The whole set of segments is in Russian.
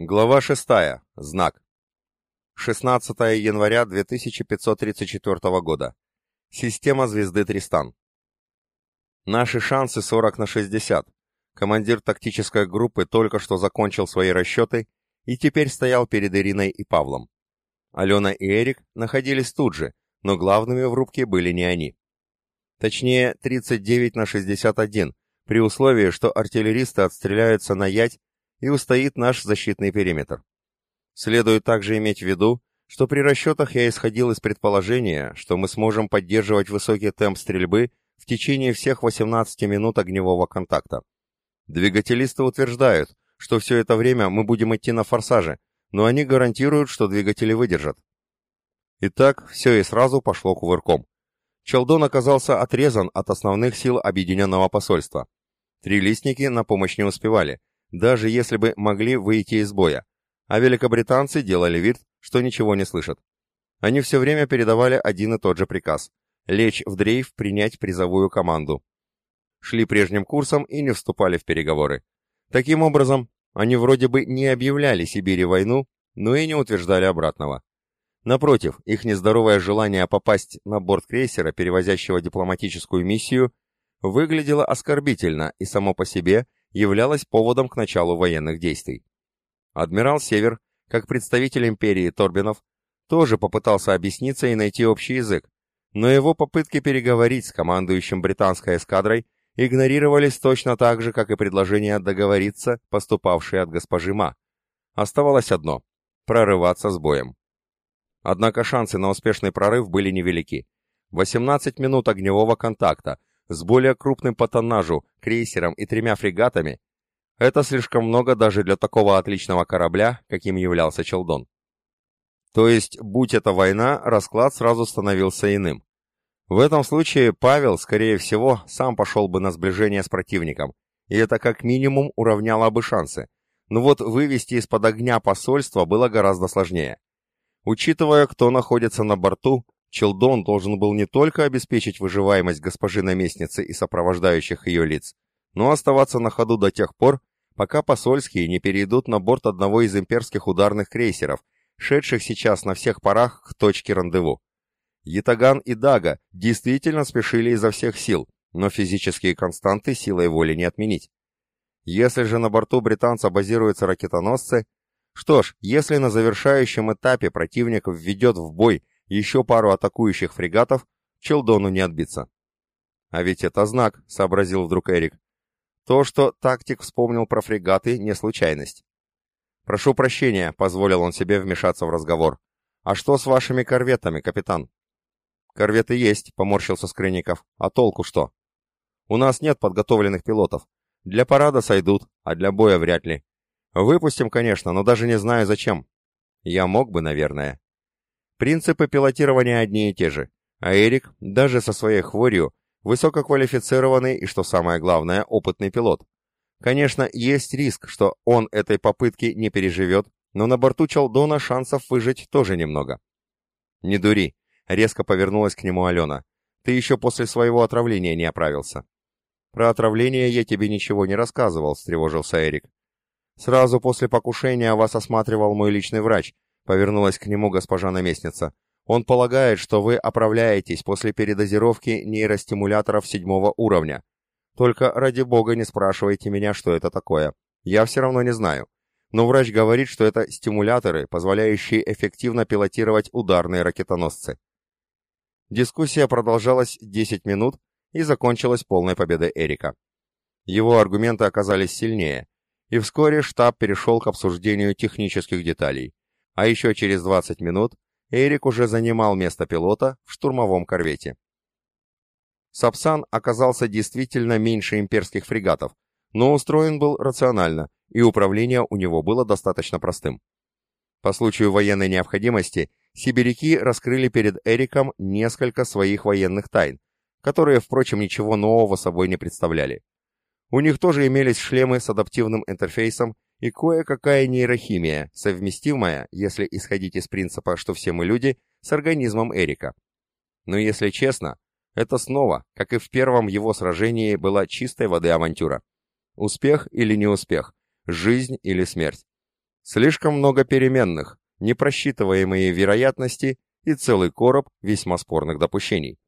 Глава 6. Знак. 16 января 2534 года. Система звезды Тристан. Наши шансы 40 на 60. Командир тактической группы только что закончил свои расчеты и теперь стоял перед Ириной и Павлом. Алена и Эрик находились тут же, но главными в рубке были не они. Точнее, 39 на 61, при условии, что артиллеристы отстреляются на ять и устоит наш защитный периметр. Следует также иметь в виду, что при расчетах я исходил из предположения, что мы сможем поддерживать высокий темп стрельбы в течение всех 18 минут огневого контакта. Двигателисты утверждают, что все это время мы будем идти на форсаже, но они гарантируют, что двигатели выдержат. Итак, все и сразу пошло кувырком. Челдон оказался отрезан от основных сил объединенного посольства. Трилистники на помощь не успевали, даже если бы могли выйти из боя, а великобританцы делали вид, что ничего не слышат. Они все время передавали один и тот же приказ – лечь в дрейф, принять призовую команду. Шли прежним курсом и не вступали в переговоры. Таким образом, они вроде бы не объявляли Сибири войну, но и не утверждали обратного. Напротив, их нездоровое желание попасть на борт крейсера, перевозящего дипломатическую миссию, выглядело оскорбительно и само по себе являлось поводом к началу военных действий. Адмирал Север, как представитель империи Торбинов, тоже попытался объясниться и найти общий язык, но его попытки переговорить с командующим британской эскадрой игнорировались точно так же, как и предложения договориться, поступавшие от госпожи Ма. Оставалось одно – прорываться с боем. Однако шансы на успешный прорыв были невелики. 18 минут огневого контакта, с более крупным по тоннажу, крейсером и тремя фрегатами, это слишком много даже для такого отличного корабля, каким являлся Челдон. То есть, будь это война, расклад сразу становился иным. В этом случае Павел, скорее всего, сам пошел бы на сближение с противником, и это как минимум уравняло бы шансы. Но вот вывести из-под огня посольство было гораздо сложнее. Учитывая, кто находится на борту, Челдон должен был не только обеспечить выживаемость госпожи наместницы и сопровождающих ее лиц, но оставаться на ходу до тех пор, пока посольские не перейдут на борт одного из имперских ударных крейсеров, шедших сейчас на всех парах к точке рандеву. Ятаган и Дага действительно спешили изо всех сил, но физические константы силой воли не отменить. Если же на борту британца базируются ракетоносцы, что ж, если на завершающем этапе противник введет в бой еще пару атакующих фрегатов, Челдону не отбиться. А ведь это знак, сообразил вдруг Эрик. То, что тактик вспомнил про фрегаты, не случайность. «Прошу прощения», — позволил он себе вмешаться в разговор. «А что с вашими корветами, капитан?» «Корветы есть», — поморщился Скрынников. «А толку что?» «У нас нет подготовленных пилотов. Для парада сойдут, а для боя вряд ли. Выпустим, конечно, но даже не знаю зачем. Я мог бы, наверное». Принципы пилотирования одни и те же, а Эрик, даже со своей хворью, высококвалифицированный и, что самое главное, опытный пилот. Конечно, есть риск, что он этой попытки не переживет, но на борту Чалдона шансов выжить тоже немного. «Не дури», — резко повернулась к нему Алена. «Ты еще после своего отравления не оправился». «Про отравление я тебе ничего не рассказывал», — встревожился Эрик. «Сразу после покушения вас осматривал мой личный врач, Повернулась к нему госпожа наместница. Он полагает, что вы оправляетесь после передозировки нейростимуляторов седьмого уровня. Только ради бога не спрашивайте меня, что это такое. Я все равно не знаю. Но врач говорит, что это стимуляторы, позволяющие эффективно пилотировать ударные ракетоносцы. Дискуссия продолжалась 10 минут и закончилась полной победой Эрика. Его аргументы оказались сильнее, и вскоре штаб перешел к обсуждению технических деталей. А еще через 20 минут Эрик уже занимал место пилота в штурмовом корвете. Сапсан оказался действительно меньше имперских фрегатов, но устроен был рационально, и управление у него было достаточно простым. По случаю военной необходимости сибиряки раскрыли перед Эриком несколько своих военных тайн, которые, впрочем, ничего нового собой не представляли. У них тоже имелись шлемы с адаптивным интерфейсом и кое-какая нейрохимия, совместимая, если исходить из принципа, что все мы люди, с организмом Эрика. Но если честно, это снова, как и в первом его сражении, была чистой воды авантюра. Успех или не успех, жизнь или смерть. Слишком много переменных, непросчитываемые вероятности и целый короб весьма спорных допущений.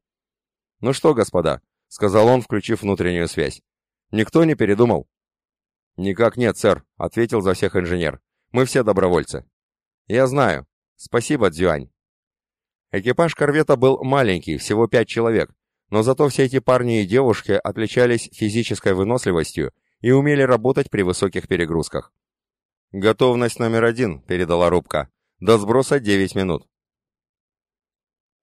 «Ну что, господа», — сказал он, включив внутреннюю связь, — «никто не передумал?» «Никак нет, сэр», — ответил за всех инженер. «Мы все добровольцы». «Я знаю. Спасибо, Дзюань». Экипаж корвета был маленький, всего пять человек, но зато все эти парни и девушки отличались физической выносливостью и умели работать при высоких перегрузках. «Готовность номер один», — передала рубка. «До сброса 9 минут».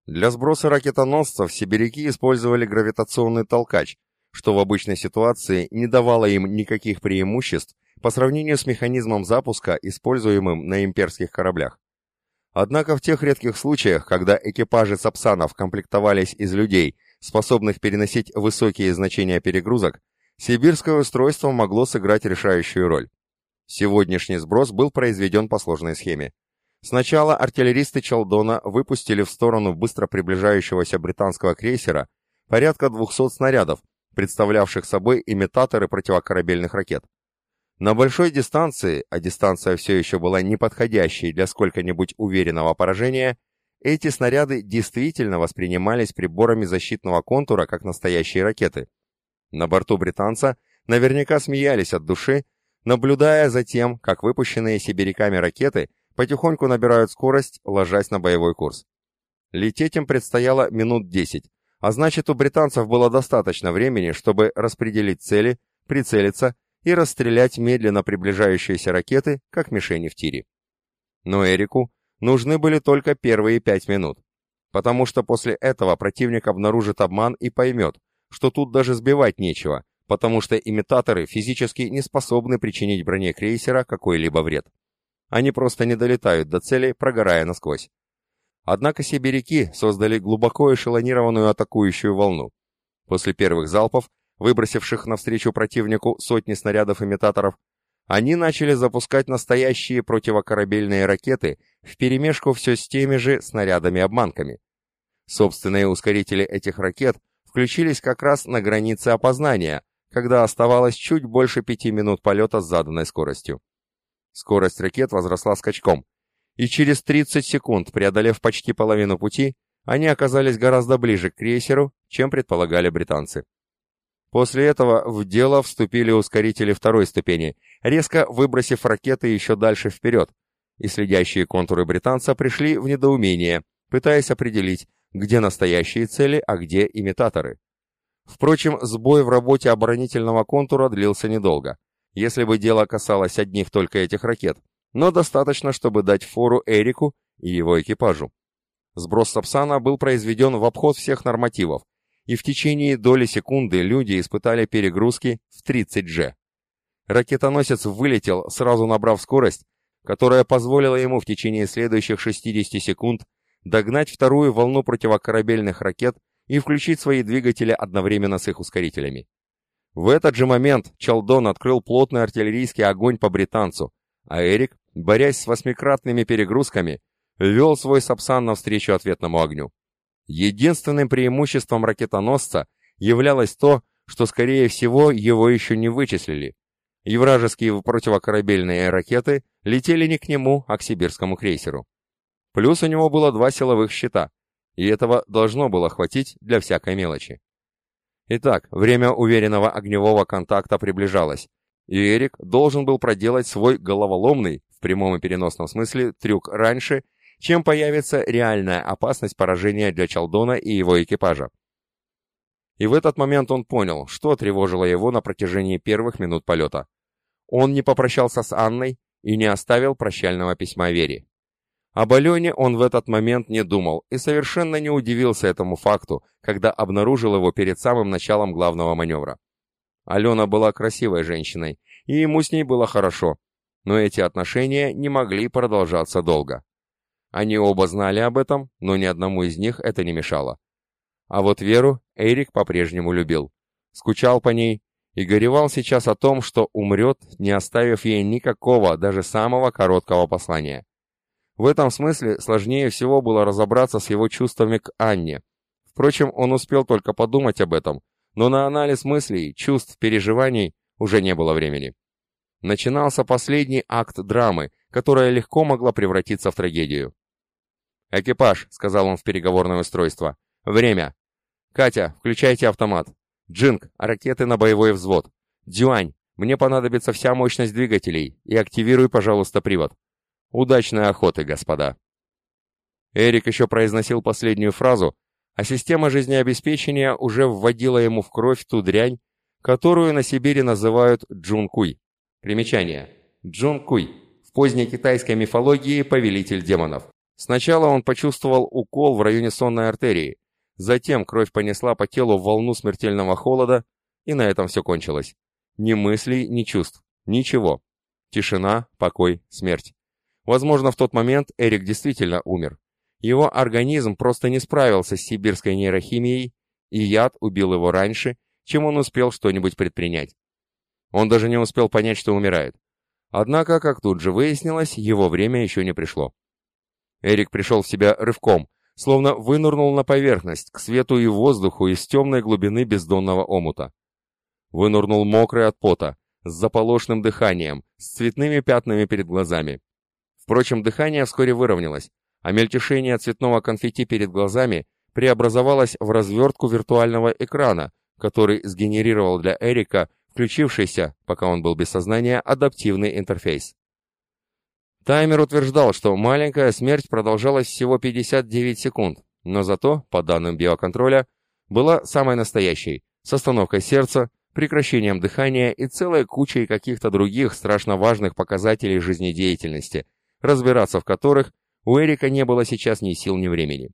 Для сброса ракетоносцев сибиряки использовали гравитационный толкач, что в обычной ситуации не давало им никаких преимуществ по сравнению с механизмом запуска, используемым на имперских кораблях. Однако в тех редких случаях, когда экипажи сапсанов комплектовались из людей, способных переносить высокие значения перегрузок, сибирское устройство могло сыграть решающую роль. Сегодняшний сброс был произведен по сложной схеме. Сначала артиллеристы Чалдона выпустили в сторону быстро приближающегося британского крейсера порядка 200 снарядов, представлявших собой имитаторы противокорабельных ракет. На большой дистанции, а дистанция все еще была неподходящей для сколько-нибудь уверенного поражения, эти снаряды действительно воспринимались приборами защитного контура как настоящие ракеты. На борту британца наверняка смеялись от души, наблюдая за тем, как выпущенные сибиряками ракеты потихоньку набирают скорость, ложась на боевой курс. Лететь им предстояло минут 10, а значит у британцев было достаточно времени, чтобы распределить цели, прицелиться и расстрелять медленно приближающиеся ракеты, как мишени в тире. Но Эрику нужны были только первые пять минут, потому что после этого противник обнаружит обман и поймет, что тут даже сбивать нечего, потому что имитаторы физически не способны причинить броне крейсера какой-либо вред. Они просто не долетают до цели, прогорая насквозь. Однако сибиряки создали глубоко эшелонированную атакующую волну. После первых залпов, выбросивших навстречу противнику сотни снарядов-имитаторов, они начали запускать настоящие противокорабельные ракеты вперемешку все с теми же снарядами-обманками. Собственные ускорители этих ракет включились как раз на границе опознания, когда оставалось чуть больше пяти минут полета с заданной скоростью. Скорость ракет возросла скачком, и через 30 секунд, преодолев почти половину пути, они оказались гораздо ближе к крейсеру, чем предполагали британцы. После этого в дело вступили ускорители второй ступени, резко выбросив ракеты еще дальше вперед, и следящие контуры британца пришли в недоумение, пытаясь определить, где настоящие цели, а где имитаторы. Впрочем, сбой в работе оборонительного контура длился недолго, если бы дело касалось одних только этих ракет, но достаточно, чтобы дать фору Эрику и его экипажу. Сброс Сапсана был произведен в обход всех нормативов, и в течение доли секунды люди испытали перегрузки в 30G. Ракетоносец вылетел, сразу набрав скорость, которая позволила ему в течение следующих 60 секунд догнать вторую волну противокорабельных ракет и включить свои двигатели одновременно с их ускорителями. В этот же момент Чалдон открыл плотный артиллерийский огонь по британцу, а Эрик, борясь с восьмикратными перегрузками, вел свой Сапсан навстречу ответному огню. Единственным преимуществом ракетоносца являлось то, что, скорее всего, его еще не вычислили. И вражеские противокорабельные ракеты летели не к нему, а к сибирскому крейсеру. Плюс у него было два силовых щита, и этого должно было хватить для всякой мелочи. Итак, время уверенного огневого контакта приближалось, и Эрик должен был проделать свой головоломный, прямом и переносном смысле, трюк раньше, чем появится реальная опасность поражения для Чалдона и его экипажа. И в этот момент он понял, что тревожило его на протяжении первых минут полета. Он не попрощался с Анной и не оставил прощального письма Вере. Об Алене он в этот момент не думал и совершенно не удивился этому факту, когда обнаружил его перед самым началом главного маневра. Алена была красивой женщиной, и ему с ней было хорошо, но эти отношения не могли продолжаться долго. Они оба знали об этом, но ни одному из них это не мешало. А вот Веру Эрик по-прежнему любил, скучал по ней и горевал сейчас о том, что умрет, не оставив ей никакого, даже самого короткого послания. В этом смысле сложнее всего было разобраться с его чувствами к Анне. Впрочем, он успел только подумать об этом, но на анализ мыслей, чувств, переживаний уже не было времени. Начинался последний акт драмы, которая легко могла превратиться в трагедию. «Экипаж», — сказал он в переговорное устройство. «Время. Катя, включайте автомат. Джинг, ракеты на боевой взвод. Дюань, мне понадобится вся мощность двигателей, и активируй, пожалуйста, привод. Удачной охоты, господа». Эрик еще произносил последнюю фразу, а система жизнеобеспечения уже вводила ему в кровь ту дрянь, которую на Сибири называют джункуй. Примечание. Джункуй. В поздней китайской мифологии повелитель демонов. Сначала он почувствовал укол в районе сонной артерии, затем кровь понесла по телу волну смертельного холода, и на этом все кончилось. Ни мыслей, ни чувств. Ничего. Тишина, покой, смерть. Возможно, в тот момент Эрик действительно умер. Его организм просто не справился с сибирской нейрохимией, и яд убил его раньше, чем он успел что-нибудь предпринять. Он даже не успел понять, что умирает. Однако, как тут же выяснилось, его время еще не пришло. Эрик пришел в себя рывком, словно вынырнул на поверхность, к свету и воздуху из темной глубины бездонного омута. Вынырнул мокрый от пота, с заполошным дыханием, с цветными пятнами перед глазами. Впрочем, дыхание вскоре выровнялось, а мельтешение цветного конфетти перед глазами преобразовалось в развертку виртуального экрана, который сгенерировал для Эрика включившийся, пока он был без сознания, адаптивный интерфейс. Таймер утверждал, что маленькая смерть продолжалась всего 59 секунд, но зато, по данным биоконтроля, была самой настоящей, с остановкой сердца, прекращением дыхания и целой кучей каких-то других страшно важных показателей жизнедеятельности, разбираться в которых у Эрика не было сейчас ни сил, ни времени.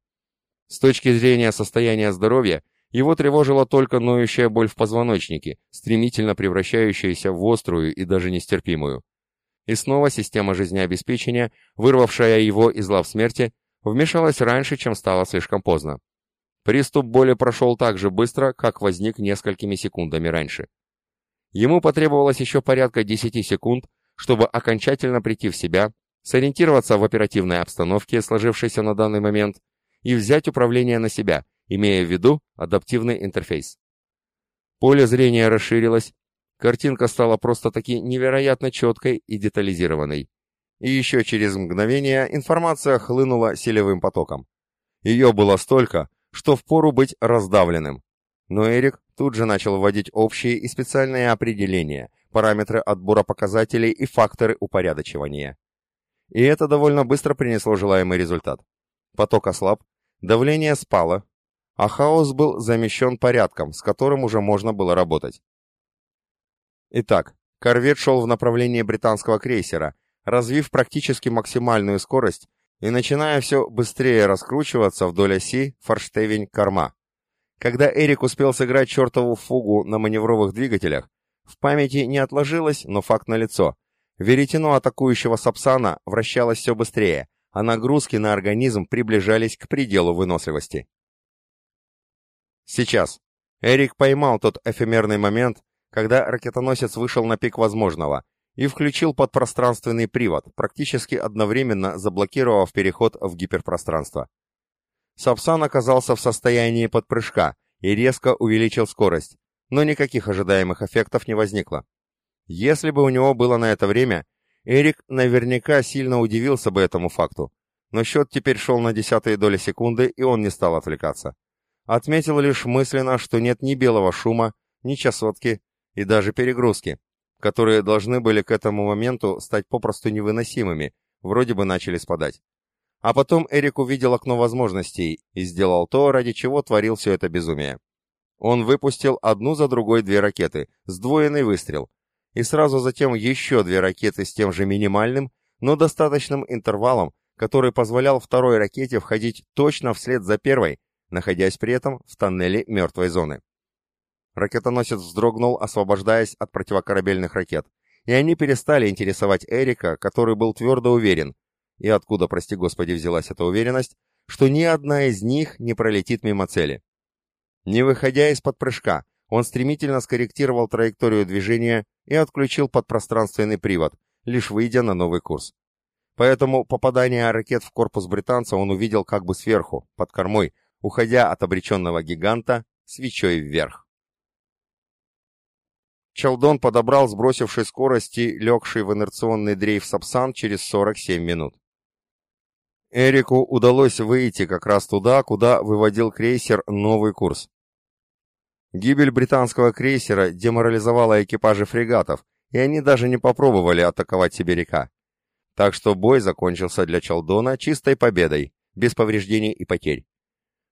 С точки зрения состояния здоровья, его тревожила только ноющая боль в позвоночнике, стремительно превращающаяся в острую и даже нестерпимую. И снова система жизнеобеспечения, вырвавшая его из лав смерти, вмешалась раньше, чем стало слишком поздно. Приступ боли прошел так же быстро, как возник несколькими секундами раньше. Ему потребовалось еще порядка 10 секунд, чтобы окончательно прийти в себя, сориентироваться в оперативной обстановке, сложившейся на данный момент, и взять управление на себя, имея в виду адаптивный интерфейс. Поле зрения расширилось, картинка стала просто-таки невероятно четкой и детализированной. И еще через мгновение информация хлынула селевым потоком. Ее было столько, что впору быть раздавленным. Но Эрик тут же начал вводить общие и специальные определения, параметры отбора показателей и факторы упорядочивания. И это довольно быстро принесло желаемый результат. Поток ослаб, давление спало, а хаос был замещен порядком, с которым уже можно было работать. Итак, корвет шел в направлении британского крейсера, развив практически максимальную скорость и начиная все быстрее раскручиваться вдоль оси форштевень-корма. Когда Эрик успел сыграть чертову фугу на маневровых двигателях, в памяти не отложилось, но факт налицо. Веретено атакующего Сапсана вращалось все быстрее, а нагрузки на организм приближались к пределу выносливости. Сейчас. Эрик поймал тот эфемерный момент, когда ракетоносец вышел на пик возможного и включил подпространственный привод, практически одновременно заблокировав переход в гиперпространство. Сапсан оказался в состоянии подпрыжка и резко увеличил скорость, но никаких ожидаемых эффектов не возникло. Если бы у него было на это время, Эрик наверняка сильно удивился бы этому факту. Но счет теперь шел на десятые доли секунды, и он не стал отвлекаться. Отметил лишь мысленно, что нет ни белого шума, ни часотки и даже перегрузки, которые должны были к этому моменту стать попросту невыносимыми, вроде бы начали спадать. А потом Эрик увидел окно возможностей и сделал то, ради чего творил все это безумие. Он выпустил одну за другой две ракеты, сдвоенный выстрел, и сразу затем еще две ракеты с тем же минимальным, но достаточным интервалом, который позволял второй ракете входить точно вслед за первой, находясь при этом в тоннеле мертвой зоны. Ракетоносец вздрогнул, освобождаясь от противокорабельных ракет, и они перестали интересовать Эрика, который был твердо уверен, и откуда, прости господи, взялась эта уверенность, что ни одна из них не пролетит мимо цели. Не выходя из-под прыжка, он стремительно скорректировал траекторию движения и отключил подпространственный привод, лишь выйдя на новый курс. Поэтому попадание ракет в корпус британца он увидел как бы сверху, под кормой, уходя от обреченного гиганта свечой вверх. Челдон подобрал сбросивший скорости, легший в инерционный дрейф Сапсан через 47 минут. Эрику удалось выйти как раз туда, куда выводил крейсер новый курс. Гибель британского крейсера деморализовала экипажи фрегатов, и они даже не попробовали атаковать сибиряка. Так что бой закончился для Чалдона чистой победой, без повреждений и потерь.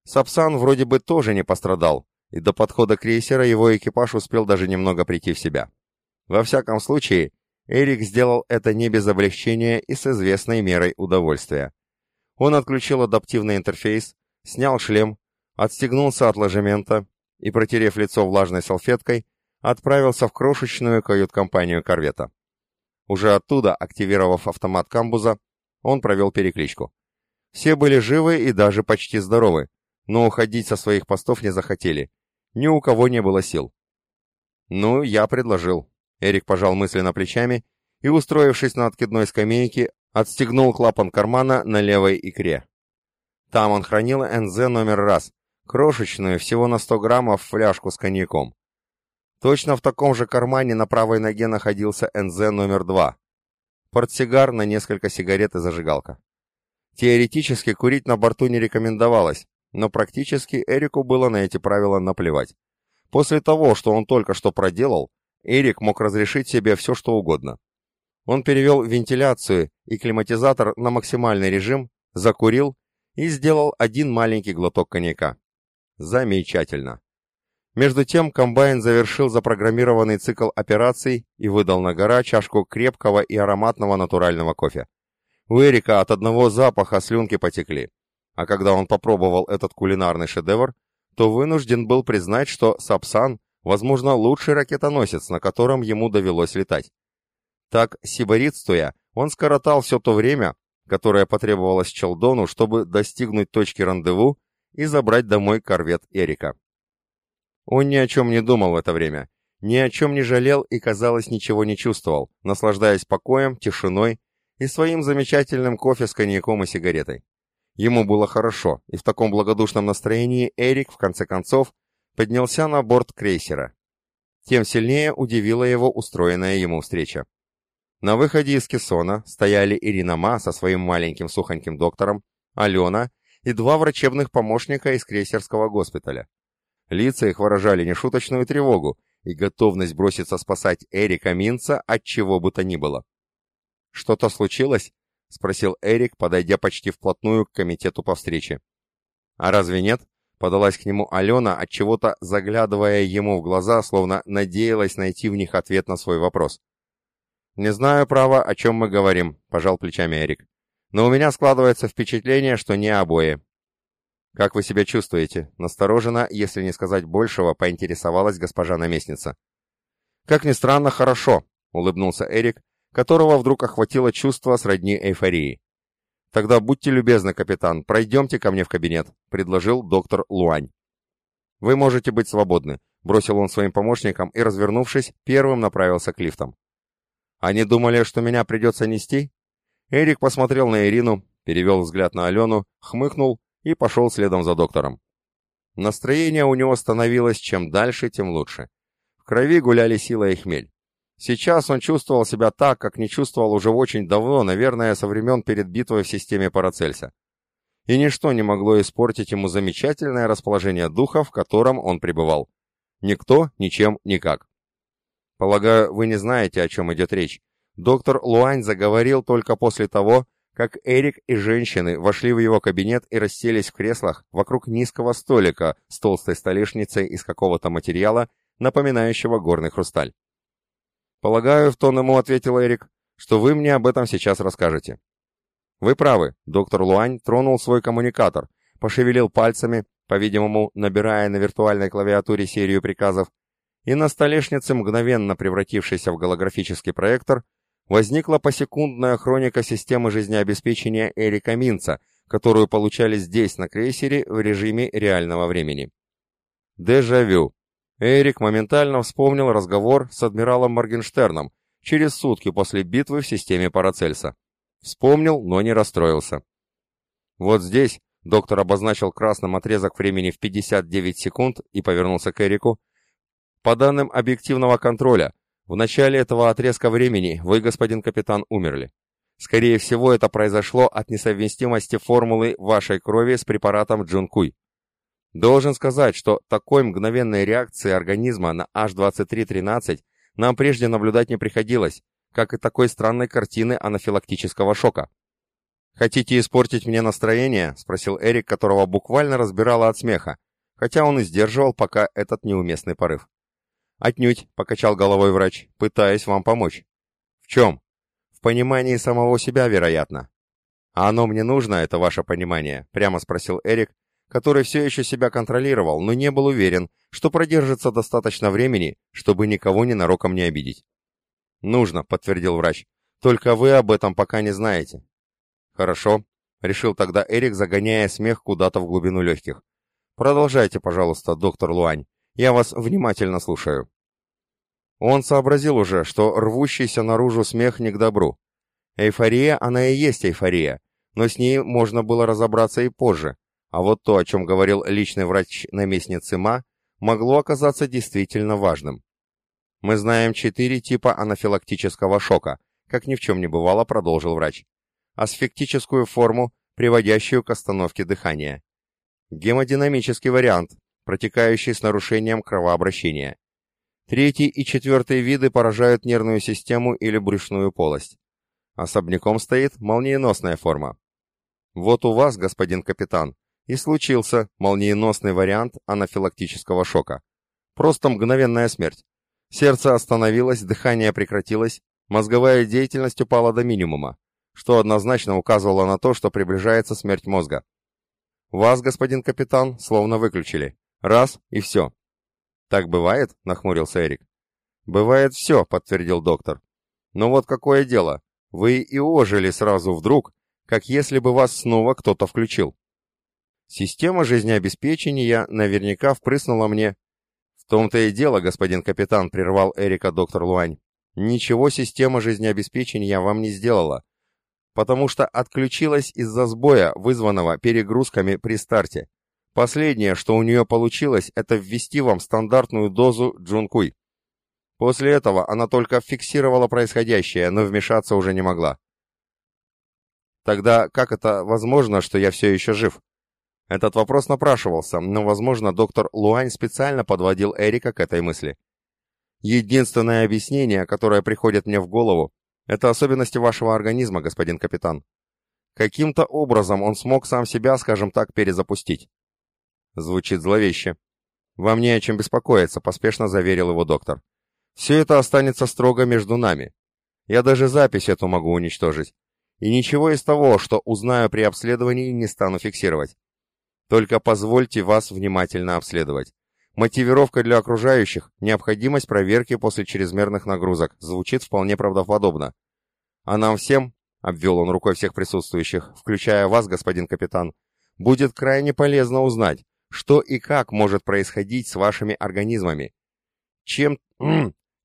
Сапсан вроде бы тоже не пострадал, и до подхода крейсера его экипаж успел даже немного прийти в себя. Во всяком случае, Эрик сделал это не без облегчения и с известной мерой удовольствия. Он отключил адаптивный интерфейс, снял шлем, отстегнулся от ложемента и, протерев лицо влажной салфеткой, отправился в крошечную кают-компанию корвета. Уже оттуда, активировав автомат камбуза, он провел перекличку. Все были живы и даже почти здоровы, но уходить со своих постов не захотели. Ни у кого не было сил. «Ну, я предложил». Эрик пожал мысленно плечами и, устроившись на откидной скамейке, отстегнул клапан кармана на левой икре. Там он хранил НЗ номер раз, крошечную, всего на 100 граммов, фляжку с коньяком. Точно в таком же кармане на правой ноге находился НЗ номер два. Портсигар на несколько сигарет и зажигалка. Теоретически курить на борту не рекомендовалось, но практически Эрику было на эти правила наплевать. После того, что он только что проделал, Эрик мог разрешить себе все, что угодно. Он перевел вентиляцию и климатизатор на максимальный режим, закурил и сделал один маленький глоток коньяка. Замечательно. Между тем комбайн завершил запрограммированный цикл операций и выдал на гора чашку крепкого и ароматного натурального кофе. У Эрика от одного запаха слюнки потекли. А когда он попробовал этот кулинарный шедевр, то вынужден был признать, что Сапсан, возможно, лучший ракетоносец, на котором ему довелось летать. Так, сибаритствуя, он скоротал все то время, которое потребовалось Челдону, чтобы достигнуть точки рандеву и забрать домой корвет Эрика. Он ни о чем не думал в это время, ни о чем не жалел и, казалось, ничего не чувствовал, наслаждаясь покоем, тишиной и своим замечательным кофе с коньяком и сигаретой. Ему было хорошо, и в таком благодушном настроении Эрик, в конце концов, поднялся на борт крейсера. Тем сильнее удивила его устроенная ему встреча. На выходе из кессона стояли Ирина Ма со своим маленьким сухоньким доктором, Алена и два врачебных помощника из крейсерского госпиталя. Лица их выражали нешуточную тревогу и готовность броситься спасать Эрика Минца от чего бы то ни было. «Что-то случилось?» — спросил Эрик, подойдя почти вплотную к комитету по встрече. «А разве нет?» — подалась к нему Алена, от чего то заглядывая ему в глаза, словно надеялась найти в них ответ на свой вопрос. «Не знаю, право, о чем мы говорим», — пожал плечами Эрик. «Но у меня складывается впечатление, что не обои». «Как вы себя чувствуете?» — настороженно, если не сказать большего, поинтересовалась госпожа наместница. «Как ни странно, хорошо», — улыбнулся Эрик, которого вдруг охватило чувство сродни эйфории. «Тогда будьте любезны, капитан, пройдемте ко мне в кабинет», — предложил доктор Луань. «Вы можете быть свободны», — бросил он своим помощникам и, развернувшись, первым направился к лифтам. «Они думали, что меня придется нести?» Эрик посмотрел на Ирину, перевел взгляд на Алену, хмыкнул и пошел следом за доктором. Настроение у него становилось чем дальше, тем лучше. В крови гуляли сила и хмель. Сейчас он чувствовал себя так, как не чувствовал уже очень давно, наверное, со времен перед битвой в системе Парацельса. И ничто не могло испортить ему замечательное расположение духа, в котором он пребывал. Никто, ничем, никак. Полагаю, вы не знаете, о чем идет речь. Доктор Луань заговорил только после того, как Эрик и женщины вошли в его кабинет и расселись в креслах вокруг низкого столика с толстой столешницей из какого-то материала, напоминающего горный хрусталь. «Полагаю, в тон ему ответил Эрик, что вы мне об этом сейчас расскажете». «Вы правы», — доктор Луань тронул свой коммуникатор, пошевелил пальцами, по-видимому, набирая на виртуальной клавиатуре серию приказов, и на столешнице, мгновенно превратившейся в голографический проектор, возникла посекундная хроника системы жизнеобеспечения Эрика Минца, которую получали здесь, на крейсере, в режиме реального времени. Дежавю. Эрик моментально вспомнил разговор с адмиралом Моргенштерном через сутки после битвы в системе Парацельса. Вспомнил, но не расстроился. Вот здесь доктор обозначил красным отрезок времени в 59 секунд и повернулся к Эрику. По данным объективного контроля, в начале этого отрезка времени вы, господин капитан, умерли. Скорее всего, это произошло от несовместимости формулы вашей крови с препаратом Джункуй. Должен сказать, что такой мгновенной реакции организма на H2313 нам прежде наблюдать не приходилось, как и такой странной картины анафилактического шока. «Хотите испортить мне настроение?» — спросил Эрик, которого буквально разбирало от смеха, хотя он и сдерживал пока этот неуместный порыв. «Отнюдь», — покачал головой врач, — «пытаюсь вам помочь». «В чем?» «В понимании самого себя, вероятно». «А оно мне нужно, это ваше понимание?» — прямо спросил Эрик, который все еще себя контролировал, но не был уверен, что продержится достаточно времени, чтобы никого ненароком не обидеть. «Нужно», — подтвердил врач. «Только вы об этом пока не знаете». «Хорошо», — решил тогда Эрик, загоняя смех куда-то в глубину легких. «Продолжайте, пожалуйста, доктор Луань. Я вас внимательно слушаю». Он сообразил уже, что рвущийся наружу смех не к добру. Эйфория, она и есть эйфория, но с ней можно было разобраться и позже, а вот то, о чем говорил личный врач наместницы Ма, могло оказаться действительно важным. Мы знаем четыре типа анафилактического шока, как ни в чем не бывало, продолжил врач. Асфиктическую форму, приводящую к остановке дыхания. Гемодинамический вариант, протекающий с нарушением кровообращения. Третий и четвертый виды поражают нервную систему или брюшную полость. Особняком стоит молниеносная форма. Вот у вас, господин капитан, и случился молниеносный вариант анафилактического шока. Просто мгновенная смерть. Сердце остановилось, дыхание прекратилось, мозговая деятельность упала до минимума, что однозначно указывало на то, что приближается смерть мозга. Вас, господин капитан, словно выключили. Раз и все. Так бывает? нахмурился Эрик. Бывает все, подтвердил доктор. Но вот какое дело, вы и ожили сразу вдруг, как если бы вас снова кто-то включил. Система жизнеобеспечения наверняка впрыснула мне том-то и дело, господин капитан, прервал Эрика доктор Луань. Ничего система жизнеобеспечения вам не сделала, потому что отключилась из-за сбоя, вызванного перегрузками при старте. Последнее, что у нее получилось, это ввести вам стандартную дозу Джункуй. После этого она только фиксировала происходящее, но вмешаться уже не могла. Тогда как это возможно, что я все еще жив? Этот вопрос напрашивался, но, возможно, доктор Луань специально подводил Эрика к этой мысли. Единственное объяснение, которое приходит мне в голову, это особенности вашего организма, господин капитан. Каким-то образом он смог сам себя, скажем так, перезапустить. Звучит зловеще. Вам не о чем беспокоиться, поспешно заверил его доктор. Все это останется строго между нами. Я даже запись эту могу уничтожить. И ничего из того, что узнаю при обследовании, не стану фиксировать. Только позвольте вас внимательно обследовать. Мотивировка для окружающих, необходимость проверки после чрезмерных нагрузок, звучит вполне правдоподобно. А нам всем, обвел он рукой всех присутствующих, включая вас, господин капитан, будет крайне полезно узнать, что и как может происходить с вашими организмами. Чем,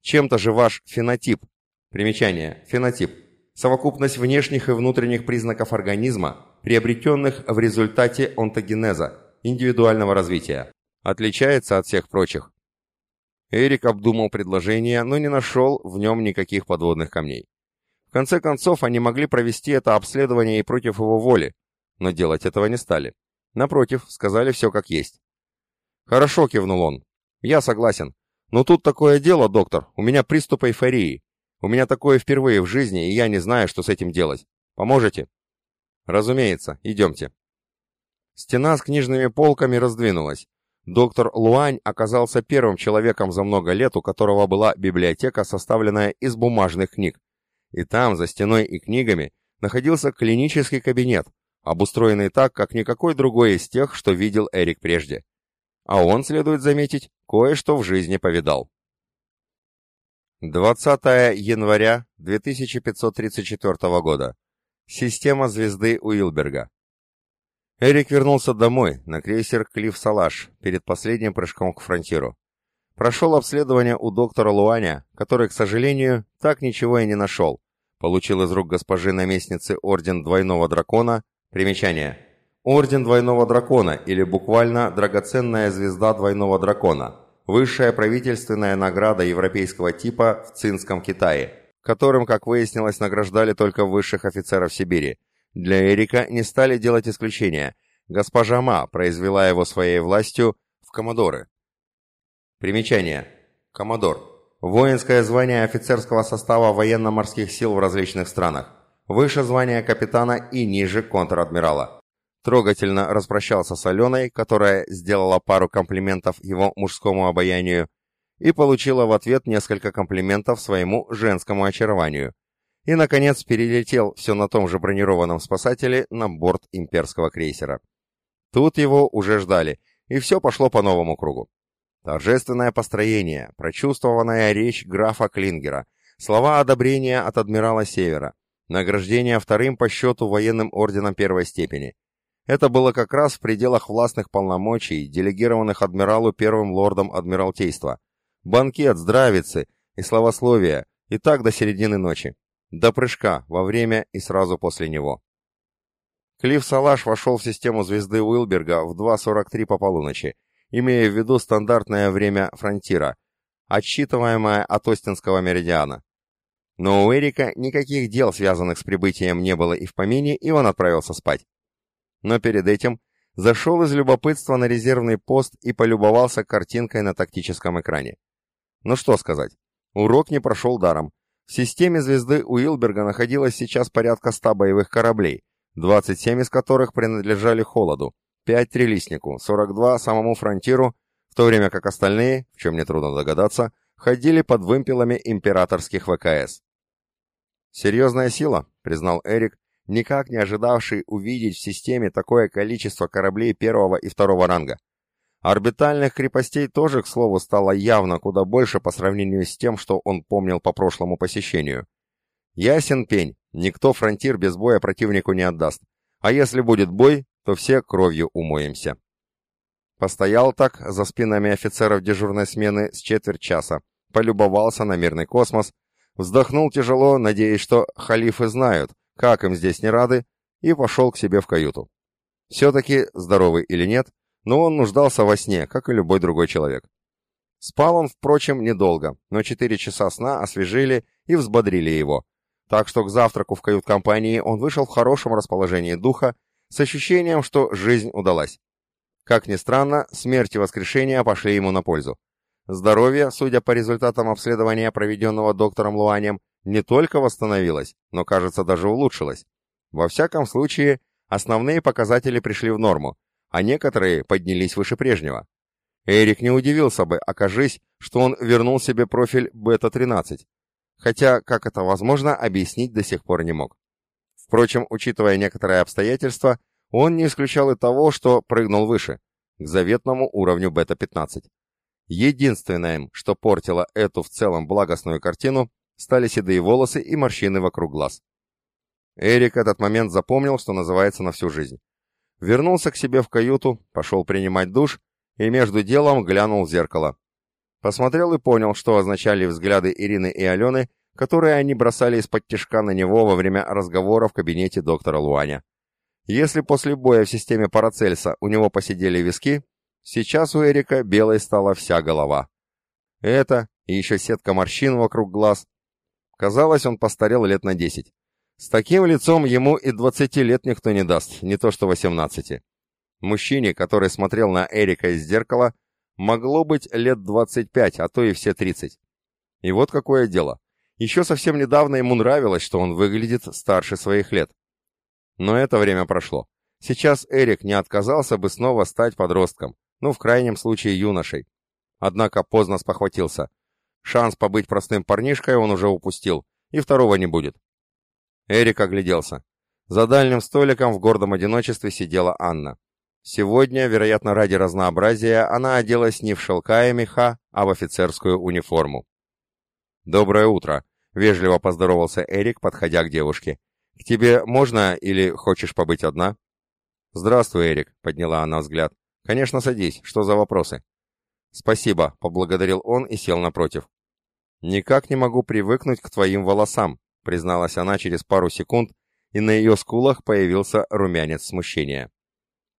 чем-то же ваш фенотип. Примечание. Фенотип. Совокупность внешних и внутренних признаков организма, приобретенных в результате онтогенеза, индивидуального развития. Отличается от всех прочих. Эрик обдумал предложение, но не нашел в нем никаких подводных камней. В конце концов, они могли провести это обследование и против его воли, но делать этого не стали. Напротив, сказали все как есть. «Хорошо», — кивнул он. «Я согласен. Но тут такое дело, доктор, у меня приступ эйфории. У меня такое впервые в жизни, и я не знаю, что с этим делать. Поможете?» «Разумеется, идемте». Стена с книжными полками раздвинулась. Доктор Луань оказался первым человеком за много лет, у которого была библиотека, составленная из бумажных книг. И там, за стеной и книгами, находился клинический кабинет, обустроенный так, как никакой другой из тех, что видел Эрик прежде. А он, следует заметить, кое-что в жизни повидал. 20 января 2534 года. Система звезды Уилберга. Эрик вернулся домой, на крейсер Клифф Салаш, перед последним прыжком к фронтиру. Прошел обследование у доктора Луаня, который, к сожалению, так ничего и не нашел. Получил из рук госпожи наместницы Орден Двойного Дракона. Примечание. Орден Двойного Дракона, или буквально Драгоценная Звезда Двойного Дракона. высшая правительственная награда европейского типа в Цинском Китае, которым, как выяснилось, награждали только высших офицеров Сибири. Для Эрика не стали делать исключения. Госпожа Ма произвела его своей властью в коммодоры. Примечание. Коммодор. Воинское звание офицерского состава военно-морских сил в различных странах. Выше звания капитана и ниже контр-адмирала. Трогательно распрощался с Аленой, которая сделала пару комплиментов его мужскому обаянию, и получила в ответ несколько комплиментов своему женскому очарованию. И, наконец, перелетел все на том же бронированном спасателе на борт имперского крейсера. Тут его уже ждали, и все пошло по новому кругу. Торжественное построение, прочувствованная речь графа Клингера, слова одобрения от адмирала Севера, награждение вторым по счету военным орденом первой степени. Это было как раз в пределах властных полномочий, делегированных адмиралу первым лордом Адмиралтейства. Банкет, здравицы и словословия, и так до середины ночи. До прыжка, во время и сразу после него. Клифф Салаш вошел в систему звезды Уилберга в 2.43 по полуночи, имея в виду стандартное время фронтира, отсчитываемое от Остинского меридиана. Но у Эрика никаких дел, связанных с прибытием, не было и в помине, и он отправился спать. Но перед этим зашел из любопытства на резервный пост и полюбовался картинкой на тактическом экране. Ну что сказать, урок не прошел даром. В системе звезды Уилберга находилось сейчас порядка 100 боевых кораблей, 27 из которых принадлежали Холоду, 5 Трелиснику, 42 самому Фронтиру, в то время как остальные, в чем нетрудно догадаться, ходили под вымпелами императорских ВКС. «Серьезная сила», — признал Эрик, никак не ожидавший увидеть в системе такое количество кораблей первого и второго ранга. Орбитальных крепостей тоже, к слову, стало явно куда больше по сравнению с тем, что он помнил по прошлому посещению. Ясен пень, никто фронтир без боя противнику не отдаст. А если будет бой, то все кровью умоемся. Постоял так за спинами офицеров дежурной смены с четверть часа, полюбовался на мирный космос, вздохнул тяжело, надеясь, что халифы знают, как им здесь не рады, и пошел к себе в каюту. Все-таки, здоровый или нет, но он нуждался во сне, как и любой другой человек. Спал он, впрочем, недолго, но четыре часа сна освежили и взбодрили его, так что к завтраку в кают-компании он вышел в хорошем расположении духа с ощущением, что жизнь удалась. Как ни странно, смерть и воскрешение пошли ему на пользу. Здоровье, судя по результатам обследования, проведенного доктором Луанем, не только восстановилось, но, кажется, даже улучшилось. Во всяком случае, основные показатели пришли в норму, а некоторые поднялись выше прежнего. Эрик не удивился бы, окажись, что он вернул себе профиль бета-13, хотя, как это возможно, объяснить до сих пор не мог. Впрочем, учитывая некоторые обстоятельства, он не исключал и того, что прыгнул выше, к заветному уровню бета-15. Единственное, что портило эту в целом благостную картину, стали седые волосы и морщины вокруг глаз. Эрик этот момент запомнил, что называется, на всю жизнь. Вернулся к себе в каюту, пошел принимать душ и между делом глянул в зеркало. Посмотрел и понял, что означали взгляды Ирины и Алены, которые они бросали из-под тишка на него во время разговора в кабинете доктора Луаня. Если после боя в системе Парацельса у него посидели виски, сейчас у Эрика белой стала вся голова. Это и еще сетка морщин вокруг глаз, Казалось, он постарел лет на десять. С таким лицом ему и двадцати лет никто не даст, не то что восемнадцати. Мужчине, который смотрел на Эрика из зеркала, могло быть лет двадцать пять, а то и все тридцать. И вот какое дело. Еще совсем недавно ему нравилось, что он выглядит старше своих лет. Но это время прошло. Сейчас Эрик не отказался бы снова стать подростком, ну, в крайнем случае, юношей. Однако поздно спохватился. Шанс побыть простым парнишкой он уже упустил, и второго не будет. Эрик огляделся. За дальним столиком в гордом одиночестве сидела Анна. Сегодня, вероятно, ради разнообразия, она оделась не в шелка и меха, а в офицерскую униформу. «Доброе утро», — вежливо поздоровался Эрик, подходя к девушке. «К тебе можно или хочешь побыть одна?» «Здравствуй, Эрик», — подняла она взгляд. «Конечно, садись. Что за вопросы?» «Спасибо», — поблагодарил он и сел напротив. «Никак не могу привыкнуть к твоим волосам», — призналась она через пару секунд, и на ее скулах появился румянец смущения.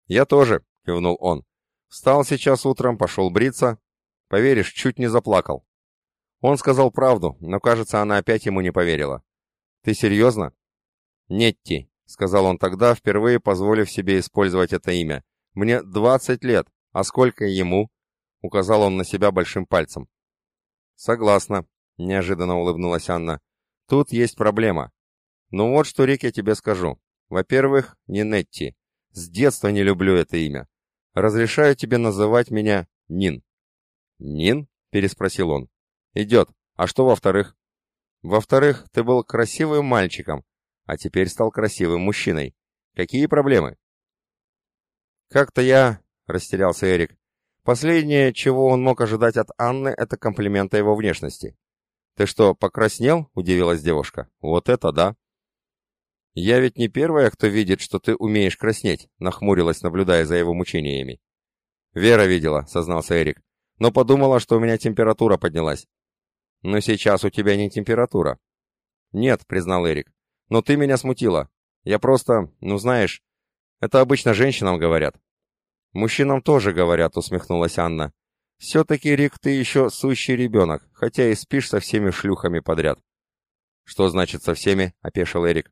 «Я тоже», — кивнул он. «Встал сейчас утром, пошел бриться. Поверишь, чуть не заплакал. Он сказал правду, но, кажется, она опять ему не поверила. «Ты серьезно?» «Нетти», — сказал он тогда, впервые позволив себе использовать это имя. «Мне двадцать лет, а сколько ему?» — указал он на себя большим пальцем. «Согласна», — неожиданно улыбнулась Анна. «Тут есть проблема. Ну вот что, Рик, я тебе скажу. Во-первых, не Нетти. С детства не люблю это имя. Разрешаю тебе называть меня Нин». «Нин?» — переспросил он. «Идет. А что во-вторых?» «Во-вторых, ты был красивым мальчиком, а теперь стал красивым мужчиной. Какие проблемы?» «Как-то я...» — растерялся Эрик. Последнее, чего он мог ожидать от Анны, это комплимента его внешности. «Ты что, покраснел?» — удивилась девушка. «Вот это да!» «Я ведь не первая, кто видит, что ты умеешь краснеть», — нахмурилась, наблюдая за его мучениями. «Вера видела», — сознался Эрик, — «но подумала, что у меня температура поднялась». «Но сейчас у тебя не температура». «Нет», — признал Эрик, — «но ты меня смутила. Я просто, ну знаешь, это обычно женщинам говорят. «Мужчинам тоже говорят», — усмехнулась Анна. «Все-таки, Рик, ты еще сущий ребенок, хотя и спишь со всеми шлюхами подряд». «Что значит со всеми?» — опешил Эрик.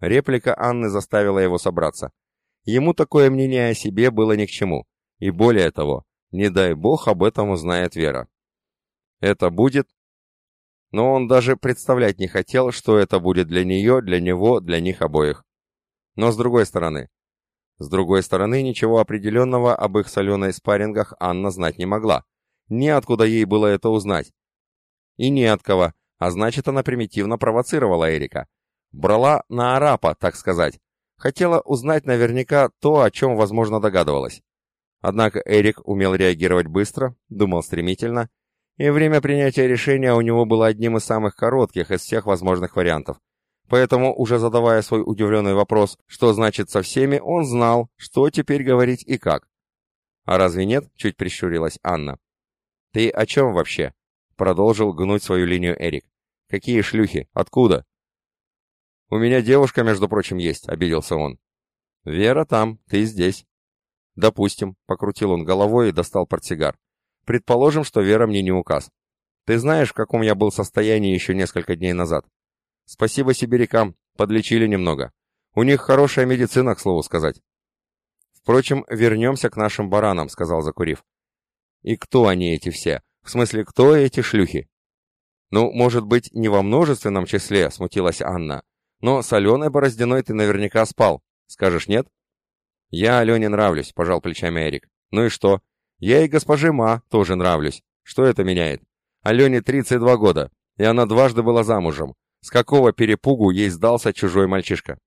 Реплика Анны заставила его собраться. Ему такое мнение о себе было ни к чему. И более того, не дай бог об этом узнает Вера. Это будет... Но он даже представлять не хотел, что это будет для нее, для него, для них обоих. Но с другой стороны, с другой стороны, ничего определенного об их соленой спаррингах Анна знать не могла. Неоткуда ей было это узнать. И не от кого, а значит, она примитивно провоцировала Эрика. Брала на арапа, так сказать. Хотела узнать наверняка то, о чем, возможно, догадывалась. Однако Эрик умел реагировать быстро, думал стремительно, и время принятия решения у него было одним из самых коротких из всех возможных вариантов. Поэтому, уже задавая свой удивленный вопрос, что значит со всеми, он знал, что теперь говорить и как. «А разве нет?» — чуть прищурилась Анна. «Ты о чем вообще?» — продолжил гнуть свою линию Эрик. «Какие шлюхи? Откуда?» «У меня девушка, между прочим, есть», — обиделся он. «Вера там, ты здесь». «Допустим», — покрутил он головой и достал портсигар. «Предположим, что Вера мне не указ. Ты знаешь, в каком я был состоянии еще несколько дней назад?» Спасибо сибирякам, подлечили немного. У них хорошая медицина, к слову сказать. Впрочем, вернемся к нашим баранам, сказал Закурив. И кто они эти все? В смысле, кто эти шлюхи? Ну, может быть, не во множественном числе, смутилась Анна. Но с Аленой Бороздиной ты наверняка спал. Скажешь нет? Я Алене нравлюсь, пожал плечами Эрик. Ну и что? Я и госпоже Ма тоже нравлюсь. Что это меняет? Алене 32 года, и она дважды была замужем. С какого перепугу ей сдался чужой мальчишка?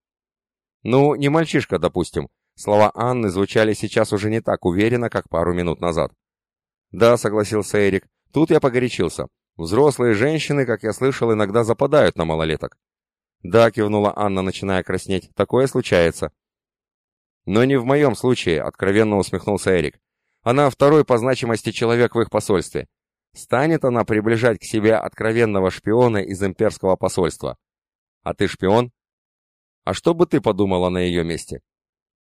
Ну, не мальчишка, допустим. Слова Анны звучали сейчас уже не так уверенно, как пару минут назад. Да, согласился Эрик, тут я погорячился. Взрослые женщины, как я слышал, иногда западают на малолеток. Да, кивнула Анна, начиная краснеть, такое случается. Но не в моем случае, откровенно усмехнулся Эрик. Она второй по значимости человек в их посольстве. Станет она приближать к себе откровенного шпиона из имперского посольства? А ты шпион? А что бы ты подумала на ее месте?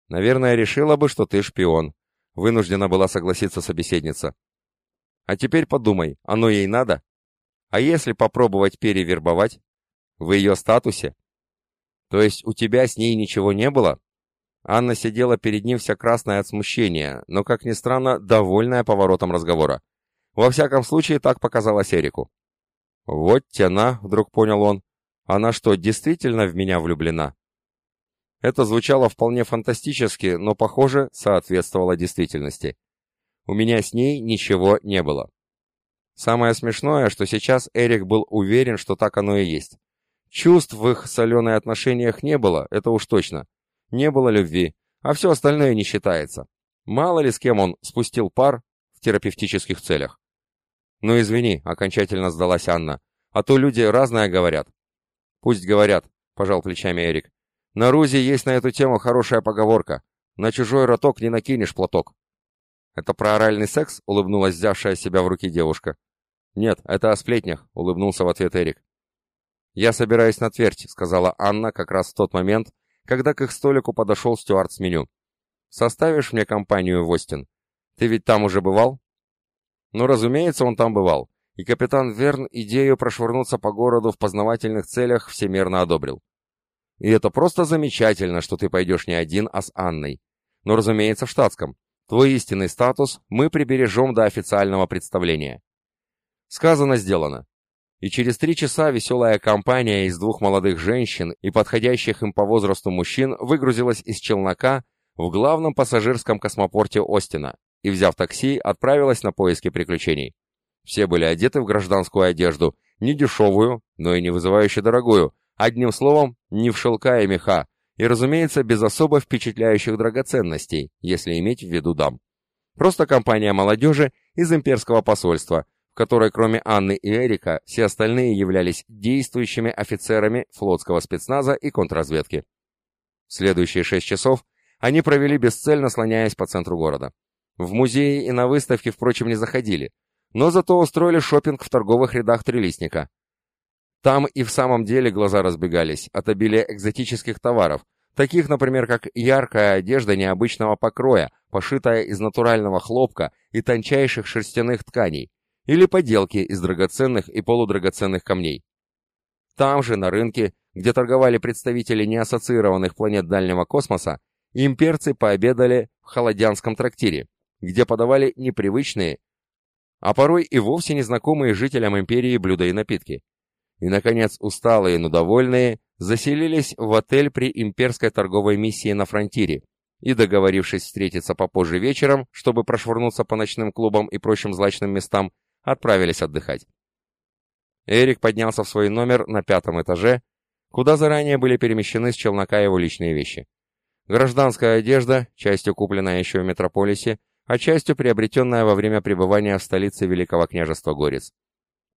Наверное, решила бы, что ты шпион. Вынуждена была согласиться собеседница. А теперь подумай, оно ей надо? А если попробовать перевербовать? В ее статусе? То есть у тебя с ней ничего не было? Анна сидела перед ним вся красная от смущения, но, как ни странно, довольная поворотом разговора. Во всяком случае, так показалось Эрику. «Вот тяна», — вдруг понял он. «Она что, действительно в меня влюблена?» Это звучало вполне фантастически, но, похоже, соответствовало действительности. У меня с ней ничего не было. Самое смешное, что сейчас Эрик был уверен, что так оно и есть. Чувств в их соленых отношениях не было, это уж точно. Не было любви, а все остальное не считается. Мало ли с кем он спустил пар в терапевтических целях. «Ну извини», — окончательно сдалась Анна. «А то люди разное говорят». «Пусть говорят», — пожал плечами Эрик. «На Рузе есть на эту тему хорошая поговорка. На чужой роток не накинешь платок». «Это про оральный секс?» — улыбнулась взявшая себя в руки девушка. «Нет, это о сплетнях», — улыбнулся в ответ Эрик. «Я собираюсь на твердь», — сказала Анна как раз в тот момент, когда к их столику подошел стюард с меню. «Составишь мне компанию в Остин? Ты ведь там уже бывал?» Но, разумеется, он там бывал, и капитан Верн идею прошвырнуться по городу в познавательных целях всемерно одобрил. И это просто замечательно, что ты пойдешь не один, а с Анной. Но, разумеется, в штатском. Твой истинный статус мы прибережем до официального представления. Сказано, сделано. И через три часа веселая компания из двух молодых женщин и подходящих им по возрасту мужчин выгрузилась из челнока в главном пассажирском космопорте Остина и, взяв такси, отправилась на поиски приключений. Все были одеты в гражданскую одежду, не дешевую, но и не вызывающую дорогую, одним словом, не в шелка и меха, и, разумеется, без особо впечатляющих драгоценностей, если иметь в виду дам. Просто компания молодежи из имперского посольства, в которой кроме Анны и Эрика все остальные являлись действующими офицерами флотского спецназа и контрразведки. Следующие шесть часов они провели бесцельно слоняясь по центру города. В музеи и на выставки, впрочем, не заходили, но зато устроили шопинг в торговых рядах Трелистника. Там и в самом деле глаза разбегались от обилия экзотических товаров, таких, например, как яркая одежда необычного покроя, пошитая из натурального хлопка и тончайших шерстяных тканей, или поделки из драгоценных и полудрагоценных камней. Там же, на рынке, где торговали представители неассоциированных планет дальнего космоса, имперцы пообедали в холодянском трактире, где подавали непривычные, а порой и вовсе незнакомые жителям империи блюда и напитки. И, наконец, усталые, но довольные, заселились в отель при имперской торговой миссии на фронтире и, договорившись встретиться попозже вечером, чтобы прошвырнуться по ночным клубам и прочим злачным местам, отправились отдыхать. Эрик поднялся в свой номер на пятом этаже, куда заранее были перемещены с челнока его личные вещи. Гражданская одежда, частью купленная еще в метрополисе, а частью приобретенная во время пребывания в столице Великого княжества Горец.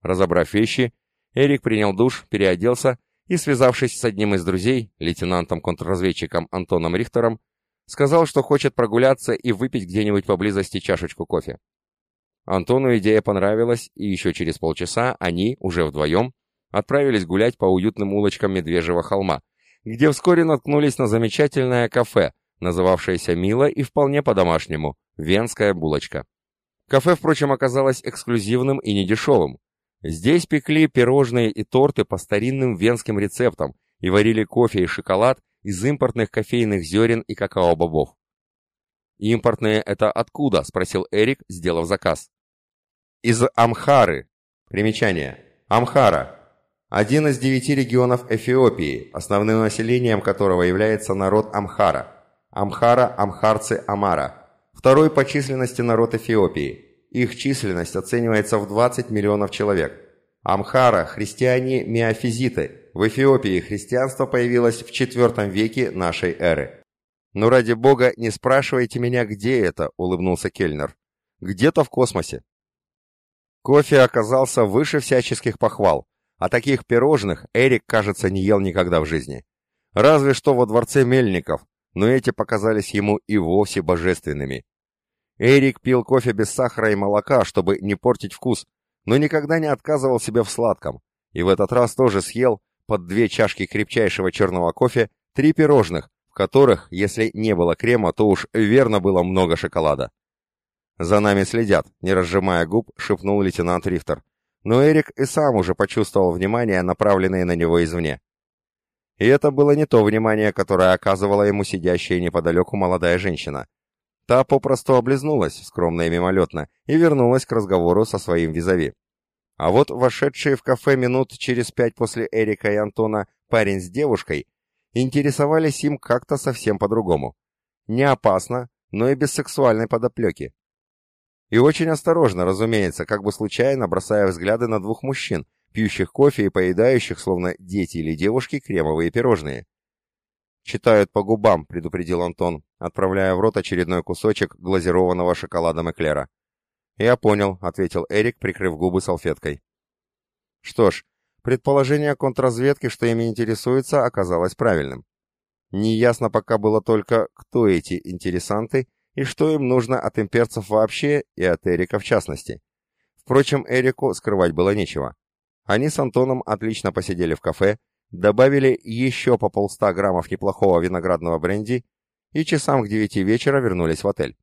Разобрав вещи, Эрик принял душ, переоделся и, связавшись с одним из друзей, лейтенантом-контрразведчиком Антоном Рихтером, сказал, что хочет прогуляться и выпить где-нибудь поблизости чашечку кофе. Антону идея понравилась, и еще через полчаса они, уже вдвоем, отправились гулять по уютным улочкам Медвежьего холма, где вскоре наткнулись на замечательное кафе, называвшееся мило и вполне по-домашнему «Венская булочка». Кафе, впрочем, оказалось эксклюзивным и недешевым. Здесь пекли пирожные и торты по старинным венским рецептам и варили кофе и шоколад из импортных кофейных зерен и какао-бобов. «Импортные это откуда?» — спросил Эрик, сделав заказ. «Из Амхары». Примечание. Амхара. Один из девяти регионов Эфиопии, основным населением которого является народ Амхара. Амхара, амхарцы, Амара. Второй по численности народ Эфиопии. Их численность оценивается в 20 миллионов человек. Амхара – христиане миофизиты. В Эфиопии христианство появилось в IV веке нашей эры. «Ну, ради бога, не спрашивайте меня, где это», — улыбнулся Кельнер. «Где-то в космосе». Кофе оказался выше всяческих похвал, а таких пирожных Эрик, кажется, не ел никогда в жизни. Разве что во дворце Мельников, но эти показались ему и вовсе божественными. Эрик пил кофе без сахара и молока, чтобы не портить вкус, но никогда не отказывал себе в сладком, и в этот раз тоже съел под две чашки крепчайшего черного кофе три пирожных, в которых, если не было крема, то уж верно было много шоколада. «За нами следят», — не разжимая губ, шепнул лейтенант Рихтер. Но Эрик и сам уже почувствовал внимание, направленное на него извне. И это было не то внимание, которое оказывала ему сидящая неподалеку молодая женщина. Та попросту облизнулась, скромно и мимолетно, и вернулась к разговору со своим визави. А вот вошедшие в кафе минут через пять после Эрика и Антона парень с девушкой интересовались им как-то совсем по-другому. Не опасно, но и без сексуальной подоплеки. И очень осторожно, разумеется, как бы случайно бросая взгляды на двух мужчин, пьющих кофе и поедающих, словно дети или девушки, кремовые пирожные. «Читают по губам», — предупредил Антон, отправляя в рот очередной кусочек глазированного шоколада Эклера. «Я понял», — ответил Эрик, прикрыв губы салфеткой. Что ж, Предположение контрразведки, что ими интересуется, оказалось правильным. Неясно пока было только, кто эти интересанты и что им нужно от имперцев вообще и от Эрика в частности. Впрочем, Эрику скрывать было нечего. Они с Антоном отлично посидели в кафе, добавили еще по полста граммов неплохого виноградного бренди и часам к девяти вечера вернулись в отель.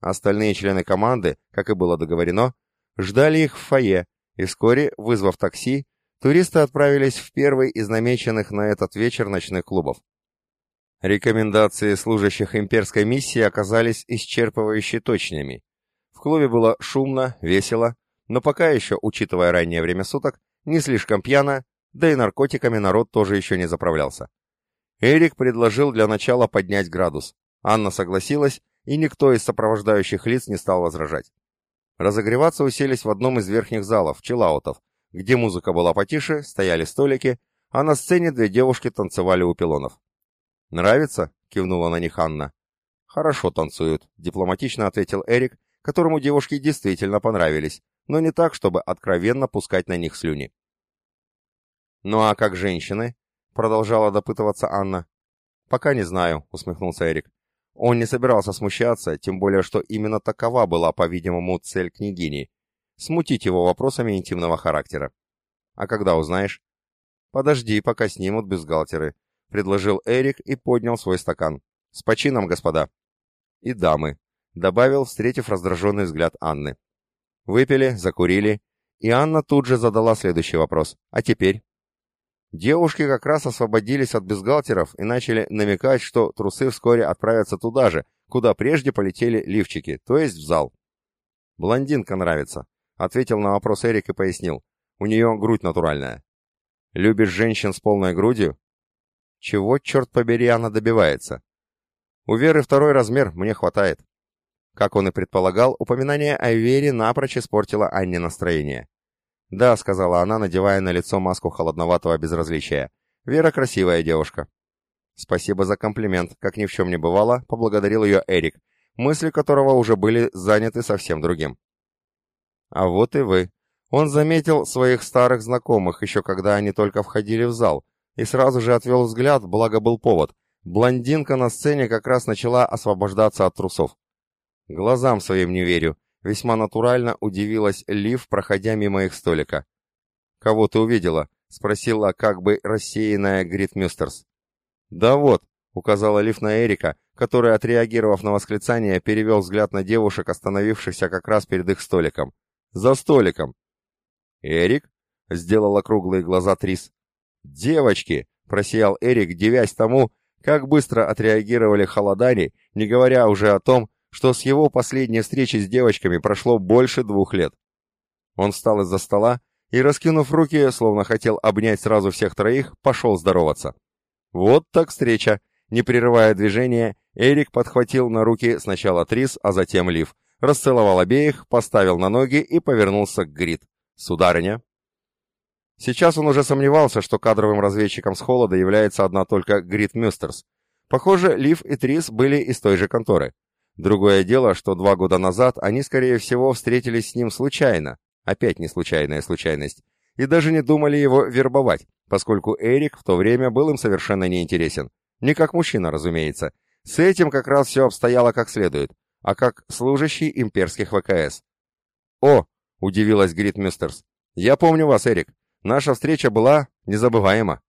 Остальные члены команды, как и было договорено, ждали их в фойе, и вскоре, вызвав такси, туристы отправились в первый из намеченных на этот вечер ночных клубов. Рекомендации служащих имперской миссии оказались исчерпывающе точными. В клубе было шумно, весело, но пока еще, учитывая раннее время суток, не слишком пьяно, да и наркотиками народ тоже еще не заправлялся. Эрик предложил для начала поднять градус. Анна согласилась, и никто из сопровождающих лиц не стал возражать. Разогреваться уселись в одном из верхних залов, чиллаутов, где музыка была потише, стояли столики, а на сцене две девушки танцевали у пилонов. «Нравится?» — кивнула на них Анна. «Хорошо танцуют», — дипломатично ответил Эрик, которому девушки действительно понравились, но не так, чтобы откровенно пускать на них слюни. «Ну а как женщины?» — продолжала допытываться Анна. «Пока не знаю», — усмехнулся Эрик. Он не собирался смущаться, тем более, что именно такова была, по-видимому, цель княгини — смутить его вопросами интимного характера. «А когда узнаешь?» «Подожди, пока снимут бюстгальтеры», — предложил Эрик и поднял свой стакан. «С почином, господа!» «И дамы», — добавил, встретив раздраженный взгляд Анны. Выпили, закурили, и Анна тут же задала следующий вопрос. «А теперь?» Девушки как раз освободились от бюстгальтеров и начали намекать, что трусы вскоре отправятся туда же, куда прежде полетели лифчики, то есть в зал. «Блондинка нравится», — ответил на вопрос Эрик и пояснил. «У нее грудь натуральная». «Любишь женщин с полной грудью?» «Чего, черт побери, она добивается?» «У Веры второй размер, мне хватает». Как он и предполагал, упоминание о Вере напрочь испортило Анне настроение. «Да», — сказала она, надевая на лицо маску холодноватого безразличия. «Вера красивая девушка». «Спасибо за комплимент», — как ни в чем не бывало, поблагодарил ее Эрик, мысли которого уже были заняты совсем другим. «А вот и вы». Он заметил своих старых знакомых, еще когда они только входили в зал, и сразу же отвел взгляд, благо был повод. Блондинка на сцене как раз начала освобождаться от трусов. Глазам своим не верю. Весьма натурально удивилась Лив, проходя мимо их столика. «Кого ты увидела?» — спросила как бы рассеянная Грит Мюстерс. «Да вот», — указала Лив на Эрика, который, отреагировав на восклицание, перевел взгляд на девушек, остановившихся как раз перед их столиком. «За столиком!» «Эрик?» — сделала круглые глаза Трис. «Девочки!» — просиял Эрик, девясь тому, как быстро отреагировали холодани, не говоря уже о том, что с его последней встречи с девочками прошло больше двух лет. Он встал из-за стола и, раскинув руки, словно хотел обнять сразу всех троих, пошел здороваться. Вот так встреча. Не прерывая движения, Эрик подхватил на руки сначала Трис, а затем Лив, расцеловал обеих, поставил на ноги и повернулся к Грит. «Сударыня!» Сейчас он уже сомневался, что кадровым разведчиком с холода является одна только Грит Мюстерс. Похоже, Лив и Трис были из той же конторы. Другое дело, что два года назад они, скорее всего, встретились с ним случайно, опять не случайная случайность, и даже не думали его вербовать, поскольку Эрик в то время был им совершенно неинтересен. Не как мужчина, разумеется. С этим как раз все обстояло как следует, а как служащий имперских ВКС. «О!» — удивилась Грит Мюстерс. «Я помню вас, Эрик. Наша встреча была незабываема».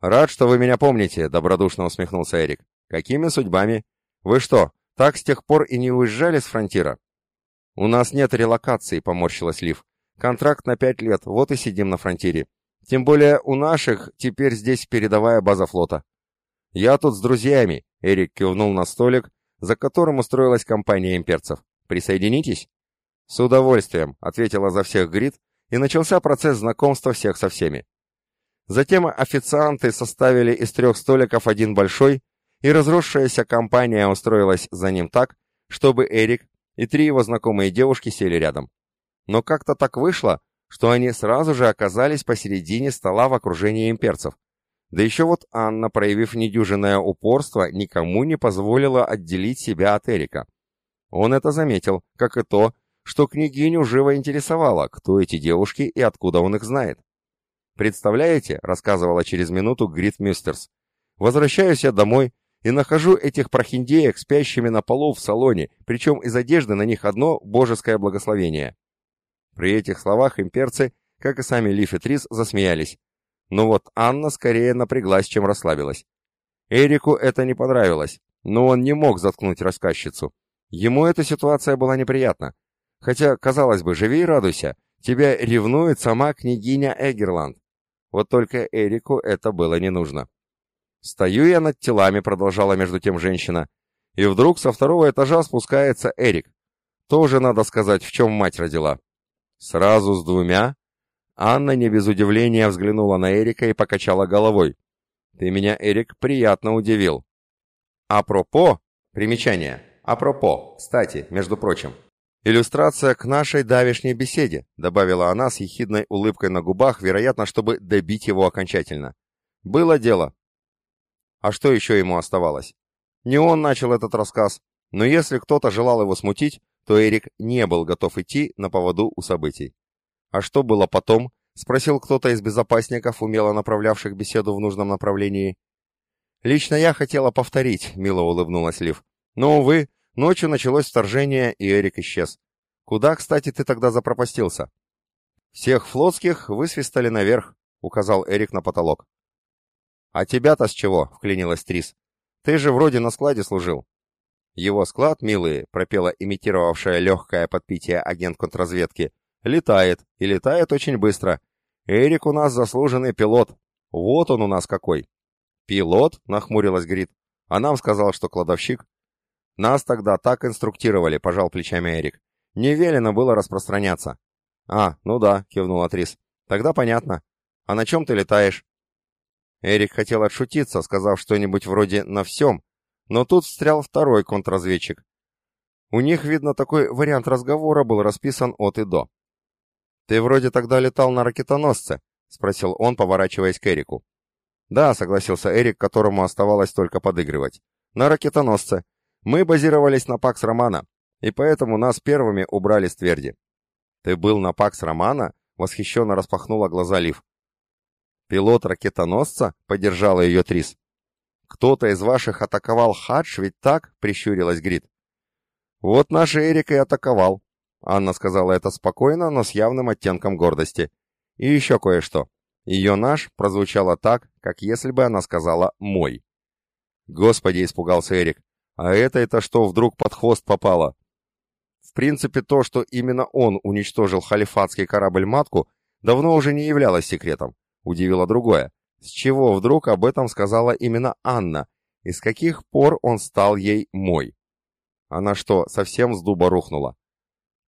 «Рад, что вы меня помните», — добродушно усмехнулся Эрик. «Какими судьбами? Вы что, так с тех пор и не уезжали с фронтира. У нас нет релокации, поморщилась Лив. Контракт на пять лет, вот и сидим на фронтире. Тем более у наших теперь здесь передовая база флота. Я тут с друзьями, Эрик кивнул на столик, за которым устроилась компания имперцев. Присоединитесь? С удовольствием, ответила за всех Грит, и начался процесс знакомства всех со всеми. Затем официанты составили из трех столиков один большой, и разросшаяся компания устроилась за ним так, чтобы Эрик и три его знакомые девушки сели рядом. Но как-то так вышло, что они сразу же оказались посередине стола в окружении имперцев. Да еще вот Анна, проявив недюжинное упорство, никому не позволила отделить себя от Эрика. Он это заметил, как и то, что княгиню живо интересовало, кто эти девушки и откуда он их знает. «Представляете», — рассказывала через минуту Грит Мюстерс, — «возвращаюсь я домой, и нахожу этих прохиндеек спящими на полу в салоне, причем из одежды на них одно божеское благословение. При этих словах имперцы, как и сами Лиф и Трис, засмеялись. Но вот Анна скорее напряглась, чем расслабилась. Эрику это не понравилось, но он не мог заткнуть рассказчицу. Ему эта ситуация была неприятна. Хотя, казалось бы, живи и радуйся, тебя ревнует сама княгиня Эгерланд. Вот только Эрику это было не нужно. «Стою я над телами», — продолжала между тем женщина, и вдруг со второго этажа спускается Эрик. Тоже надо сказать, в чем мать родила. Сразу с двумя? Анна не без удивления взглянула на Эрика и покачала головой. Ты меня, Эрик, приятно удивил. Апропо, примечание. Апропо, кстати, между прочим. Иллюстрация к нашей давешней беседе, добавила она с ехидной улыбкой на губах, вероятно, чтобы добить его окончательно. Было дело. А что еще ему оставалось? Не он начал этот рассказ, но если кто-то желал его смутить, то Эрик не был готов идти на поводу у событий. А что было потом? Спросил кто-то из безопасников, умело направлявших беседу в нужном направлении. «Лично я хотела повторить», — мило улыбнулась Лив. «Но, увы, ночью началось вторжение, и Эрик исчез. Куда, кстати, ты тогда запропастился?» «Всех флотских высвистали наверх», — указал Эрик на потолок. «А тебя-то с чего?» — вклинилась Трис. Ты же вроде на складе служил». «Его склад, милые», — пропела имитировавшая легкое подпитие агент контрразведки, — «летает, и летает очень быстро. Эрик у нас заслуженный пилот. Вот он у нас какой». «Пилот?» — нахмурилась Грит. «А нам сказал, что кладовщик». «Нас тогда так инструктировали», — пожал плечами Эрик. «Не велено было распространяться». «А, ну да», — кивнул Атрис. «Тогда понятно. А на чем ты летаешь?» Эрик хотел отшутиться, сказав что-нибудь вроде «на всем», но тут встрял второй контрразведчик. У них, видно, такой вариант разговора был расписан от и до. «Ты вроде тогда летал на ракетоносце?» — спросил он, поворачиваясь к Эрику. «Да», — согласился Эрик, которому оставалось только подыгрывать. «На ракетоносце. Мы базировались на Пакс Романа, и поэтому нас первыми убрали с тверди». «Ты был на Пакс Романа?» — восхищенно распахнула глаза Лив. «Пилот ракетоносца?» — поддержала ее Трис. «Кто-то из ваших атаковал Хадж, ведь так?» — прищурилась Грит. «Вот наш Эрик и атаковал», — Анна сказала это спокойно, но с явным оттенком гордости. «И еще кое-что. Ее наш прозвучало так, как если бы она сказала «мой». «Господи!» — испугался Эрик. «А это-это что вдруг под хвост попало?» В принципе, то, что именно он уничтожил халифатский корабль-матку, давно уже не являлось секретом. Удивило другое. С чего вдруг об этом сказала именно Анна? И с каких пор он стал ей мой? Она что, совсем с дуба рухнула?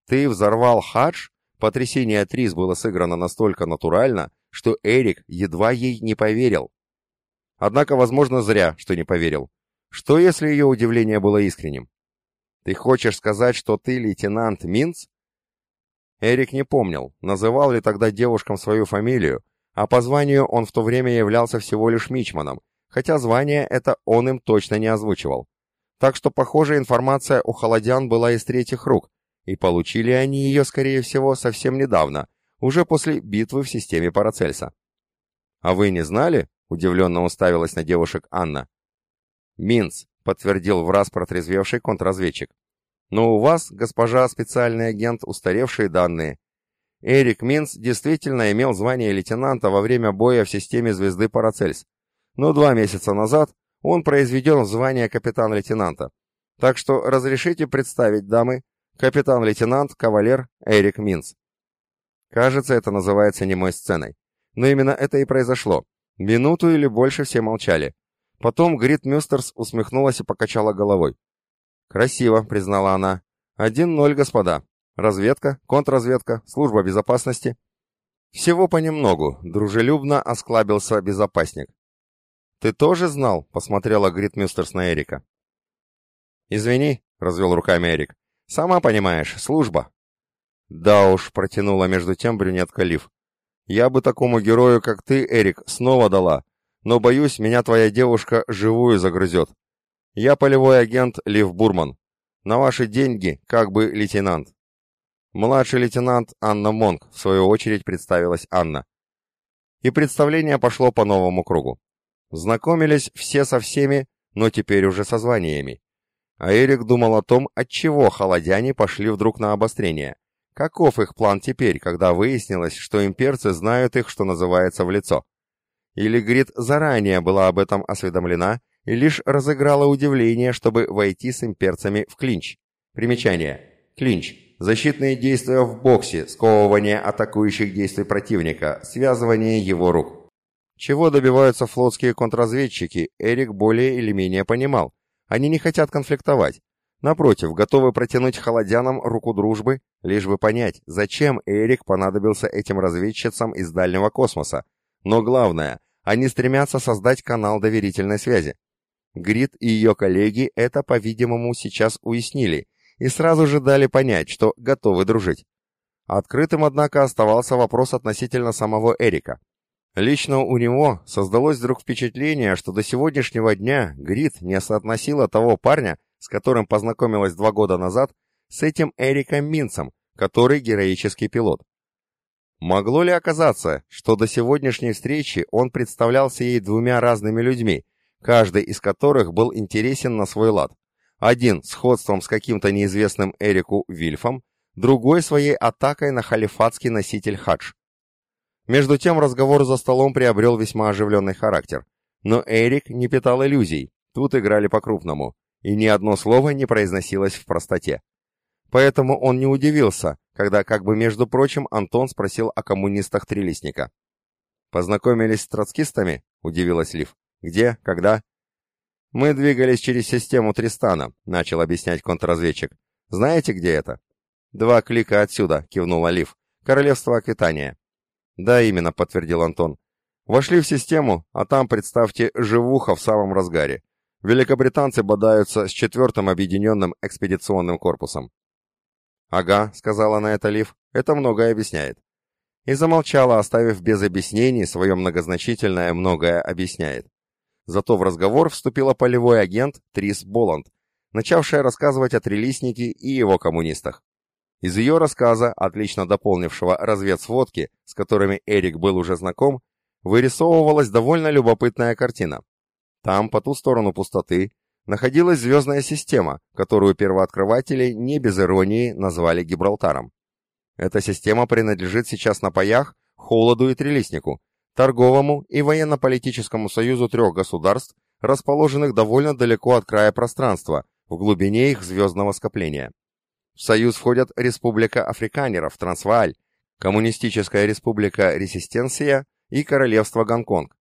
Ты взорвал хадж? Потрясение Трис было сыграно настолько натурально, что Эрик едва ей не поверил. Однако, возможно, зря, что не поверил. Что, если ее удивление было искренним? «Ты хочешь сказать, что ты лейтенант Минц?» Эрик не помнил, называл ли тогда девушкам свою фамилию, а по званию он в то время являлся всего лишь мичманом, хотя звание это он им точно не озвучивал. Так что, похоже, информация у холодян была из третьих рук, и получили они ее, скорее всего, совсем недавно, уже после битвы в системе Парацельса. «А вы не знали?» — удивленно уставилась на девушек Анна. «Минц», — подтвердил в раз протрезвевший контрразведчик. «Но у вас, госпожа специальный агент, устаревшие данные. Эрик Минц действительно имел звание лейтенанта во время боя в системе звезды Парацельс, но два месяца назад он произведен в звание капитан-лейтенанта. Так что разрешите представить, дамы, капитан-лейтенант, кавалер Эрик Минц. Кажется, это называется немой сценой. Но именно это и произошло. Минуту или больше все молчали. Потом Грит Мюстерс усмехнулась и покачала головой. «Красиво», — признала она. «Один ноль, господа. Разведка, контрразведка, служба безопасности. Всего понемногу, дружелюбно осклабился безопасник. «Ты тоже знал?» — посмотрела Гритмюстерс на Эрика. «Извини», — развел руками Эрик. «Сама понимаешь, служба». «Да уж», — протянула между тем брюнетка Лив. «Я бы такому герою, как ты, Эрик, снова дала, но, боюсь, меня твоя девушка живую загрызет. Я полевой агент Лив Бурман. На ваши деньги, как бы лейтенант. Младший лейтенант Анна Монг, в свою очередь, представилась Анна. И представление пошло по новому кругу. Знакомились все со всеми, но теперь уже со званиями. А Эрик думал о том, от чего холодяне пошли вдруг на обострение. Каков их план теперь, когда выяснилось, что имперцы знают их, что называется, в лицо? Или Грит заранее была об этом осведомлена и лишь разыграла удивление, чтобы войти с имперцами в клинч? Примечание. Клинч Защитные действия в боксе, сковывание атакующих действий противника, связывание его рук. Чего добиваются флотские контрразведчики, Эрик более или менее понимал. Они не хотят конфликтовать. Напротив, готовы протянуть холодянам руку дружбы, лишь бы понять, зачем Эрик понадобился этим разведчицам из дальнего космоса. Но главное, они стремятся создать канал доверительной связи. Грит и ее коллеги это, по-видимому, сейчас уяснили и сразу же дали понять, что готовы дружить. Открытым, однако, оставался вопрос относительно самого Эрика. Лично у него создалось вдруг впечатление, что до сегодняшнего дня Грит не соотносила того парня, с которым познакомилась два года назад, с этим Эриком Минцем, который героический пилот. Могло ли оказаться, что до сегодняшней встречи он представлялся ей двумя разными людьми, каждый из которых был интересен на свой лад? Один сходством с каким-то неизвестным Эрику Вильфом, другой своей атакой на халифатский носитель хадж. Между тем разговор за столом приобрел весьма оживленный характер. Но Эрик не питал иллюзий, тут играли по-крупному, и ни одно слово не произносилось в простоте. Поэтому он не удивился, когда, как бы между прочим, Антон спросил о коммунистах Трилистника. «Познакомились с троцкистами?» — удивилась Лив. «Где? Когда?» «Мы двигались через систему Тристана», — начал объяснять контрразведчик. «Знаете, где это?» «Два клика отсюда», — кивнул Лив. «Королевство Аквитания». «Да, именно», — подтвердил Антон. «Вошли в систему, а там, представьте, живуха в самом разгаре. Великобританцы бодаются с четвертым объединенным экспедиционным корпусом. «Ага», — сказала на это Лив, — «это многое объясняет». И замолчала, оставив без объяснений свое многозначительное «многое объясняет». Зато в разговор вступила полевой агент Трис Боланд, начавшая рассказывать о Трилистнике и его коммунистах. Из ее рассказа, отлично дополнившего разведсводки, с которыми Эрик был уже знаком, вырисовывалась довольно любопытная картина. Там, по ту сторону пустоты, находилась звездная система, которую первооткрыватели не без иронии назвали Гибралтаром. Эта система принадлежит сейчас на паях Холоду и Трелиснику, торговому и военно-политическому союзу трех государств, расположенных довольно далеко от края пространства, в глубине их звездного скопления. В союз входят Республика Африканеров, Трансвааль, Коммунистическая Республика Ресистенция и Королевство Гонконг.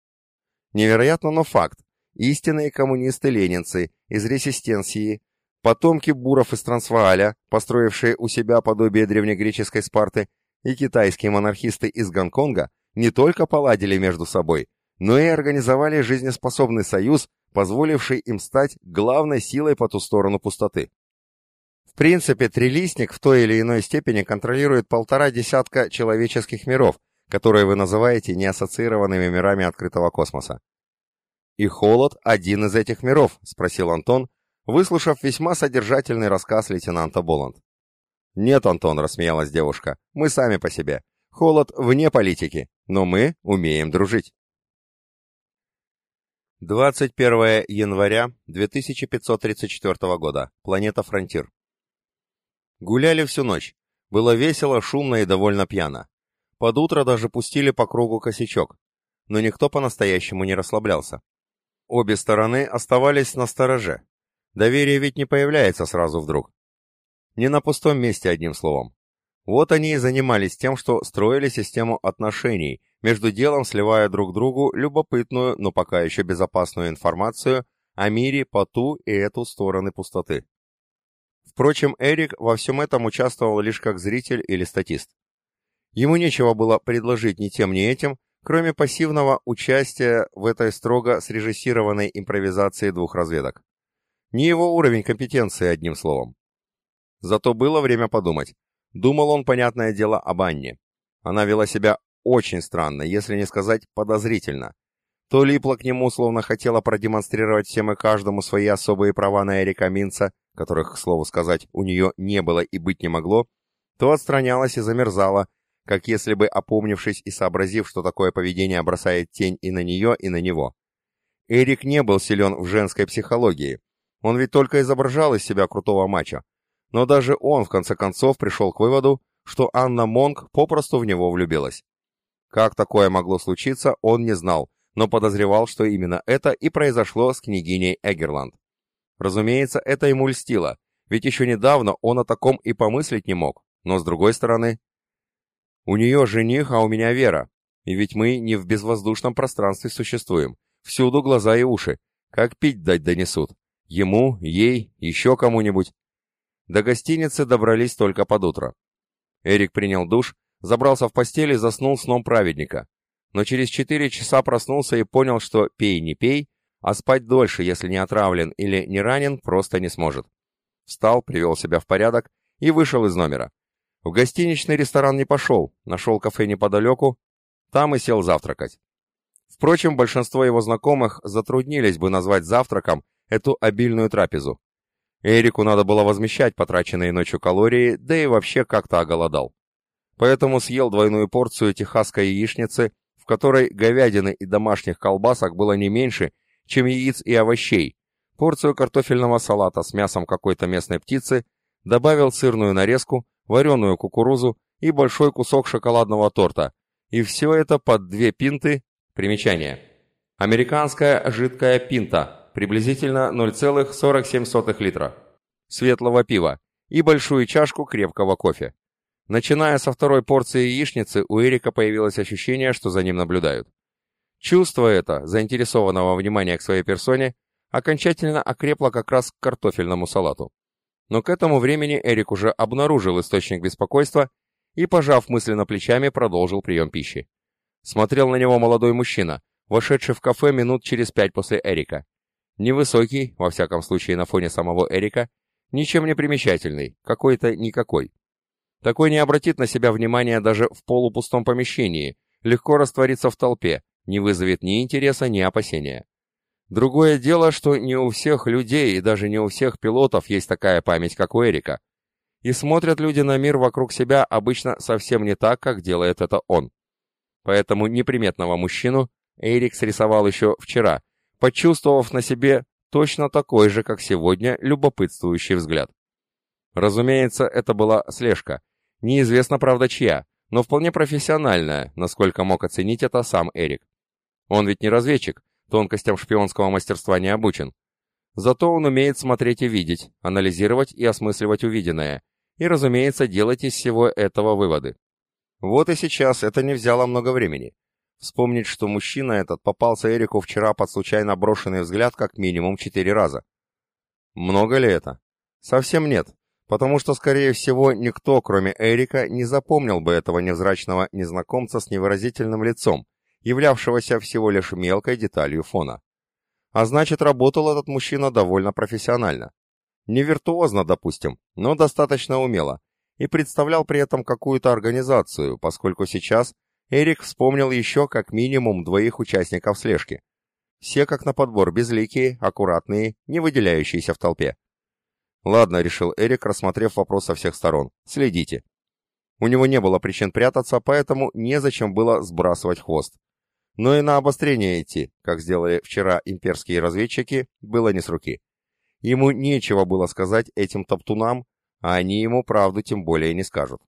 Невероятно, но факт истинные коммунисты-ленинцы из Ресистенции, потомки буров из Трансвааля, построившие у себя подобие древнегреческой Спарты, и китайские монархисты из Гонконга не только поладили между собой, но и организовали жизнеспособный союз, позволивший им стать главной силой по ту сторону пустоты. В принципе, трилистник в той или иной степени контролирует полтора десятка человеческих миров, которые вы называете неассоциированными мирами открытого космоса. «И холод — один из этих миров?» — спросил Антон, выслушав весьма содержательный рассказ лейтенанта Боланд. «Нет, Антон», — рассмеялась девушка, — «мы сами по себе. Холод вне политики, но мы умеем дружить». 21 января 2534 года. Планета Фронтир. Гуляли всю ночь. Было весело, шумно и довольно пьяно. Под утро даже пустили по кругу косячок. Но никто по-настоящему не расслаблялся. Обе стороны оставались на стороже. Доверие ведь не появляется сразу вдруг. Не на пустом месте, одним словом. Вот они и занимались тем, что строили систему отношений, между делом сливая друг другу любопытную, но пока еще безопасную информацию о мире по ту и эту стороны пустоты. Впрочем, Эрик во всем этом участвовал лишь как зритель или статист. Ему нечего было предложить ни тем, ни этим, кроме пассивного участия в этой строго срежиссированной импровизации двух разведок. Не его уровень компетенции, одним словом. Зато было время подумать. Думал он, понятное дело, об Анне. Она вела себя очень странно, если не сказать подозрительно. То липла к нему, словно хотела продемонстрировать всем и каждому свои особые права на Эрика Минца, которых, к слову сказать, у нее не было и быть не могло, то отстранялась и замерзала, как если бы опомнившись и сообразив, что такое поведение бросает тень и на нее, и на него. Эрик не был силен в женской психологии. Он ведь только изображал из себя крутого мачо. Но даже он, в конце концов, пришел к выводу, что Анна Монг попросту в него влюбилась. Как такое могло случиться, он не знал, но подозревал, что именно это и произошло с княгиней Эгерланд. Разумеется, это ему льстило, ведь еще недавно он о таком и помыслить не мог, Но с другой стороны, у нее жених, а у меня Вера. И ведь мы не в безвоздушном пространстве существуем. Всюду глаза и уши. Как пить дать донесут. Ему, ей, еще кому-нибудь. До гостиницы добрались только под утро. Эрик принял душ, забрался в постель и заснул сном праведника. Но через четыре часа проснулся и понял, что пей не пей, а спать дольше, если не отравлен или не ранен, просто не сможет. Встал, привел себя в порядок и вышел из номера. В гостиничный ресторан не пошел, нашел кафе неподалеку, там и сел завтракать. Впрочем, большинство его знакомых затруднились бы назвать завтраком эту обильную трапезу. Эрику надо было возмещать потраченные ночью калории, да и вообще как-то оголодал. Поэтому съел двойную порцию техасской яичницы, в которой говядины и домашних колбасок было не меньше, чем яиц и овощей, порцию картофельного салата с мясом какой-то местной птицы, добавил сырную нарезку, вареную кукурузу и большой кусок шоколадного торта, и все это под две пинты, примечание. Американская жидкая пинта, приблизительно 0,47 литра, светлого пива и большую чашку крепкого кофе. Начиная со второй порции яичницы, у Эрика появилось ощущение, что за ним наблюдают. Чувство это, заинтересованного внимания к своей персоне, окончательно окрепло как раз к картофельному салату. Но к этому времени Эрик уже обнаружил источник беспокойства и, пожав мысленно плечами, продолжил прием пищи. Смотрел на него молодой мужчина, вошедший в кафе минут через пять после Эрика. Невысокий, во всяком случае на фоне самого Эрика, ничем не примечательный, какой-то никакой. Такой не обратит на себя внимания даже в полупустом помещении, легко растворится в толпе, не вызовет ни интереса, ни опасения. Другое дело, что не у всех людей и даже не у всех пилотов есть такая память, как у Эрика. И смотрят люди на мир вокруг себя обычно совсем не так, как делает это он. Поэтому неприметного мужчину Эрик срисовал еще вчера, почувствовав на себе точно такой же, как сегодня, любопытствующий взгляд. Разумеется, это была слежка. Неизвестно, правда, чья, но вполне профессиональная, насколько мог оценить это сам Эрик. Он ведь не разведчик, тонкостям шпионского мастерства не обучен. Зато он умеет смотреть и видеть, анализировать и осмысливать увиденное, и, разумеется, делать из всего этого выводы. Вот и сейчас это не взяло много времени. Вспомнить, что мужчина этот попался Эрику вчера под случайно брошенный взгляд как минимум четыре раза. Много ли это? Совсем нет, потому что, скорее всего, никто, кроме Эрика, не запомнил бы этого невзрачного незнакомца с невыразительным лицом, являвшегося всего лишь мелкой деталью фона. А значит, работал этот мужчина довольно профессионально. Не виртуозно, допустим, но достаточно умело, и представлял при этом какую-то организацию, поскольку сейчас Эрик вспомнил еще как минимум двоих участников слежки. Все как на подбор безликие, аккуратные, не выделяющиеся в толпе. «Ладно», — решил Эрик, рассмотрев вопрос со всех сторон. «Следите». У него не было причин прятаться, поэтому незачем было сбрасывать хвост но и на обострение идти, как сделали вчера имперские разведчики, было не с руки. Ему нечего было сказать этим топтунам, а они ему правду тем более не скажут.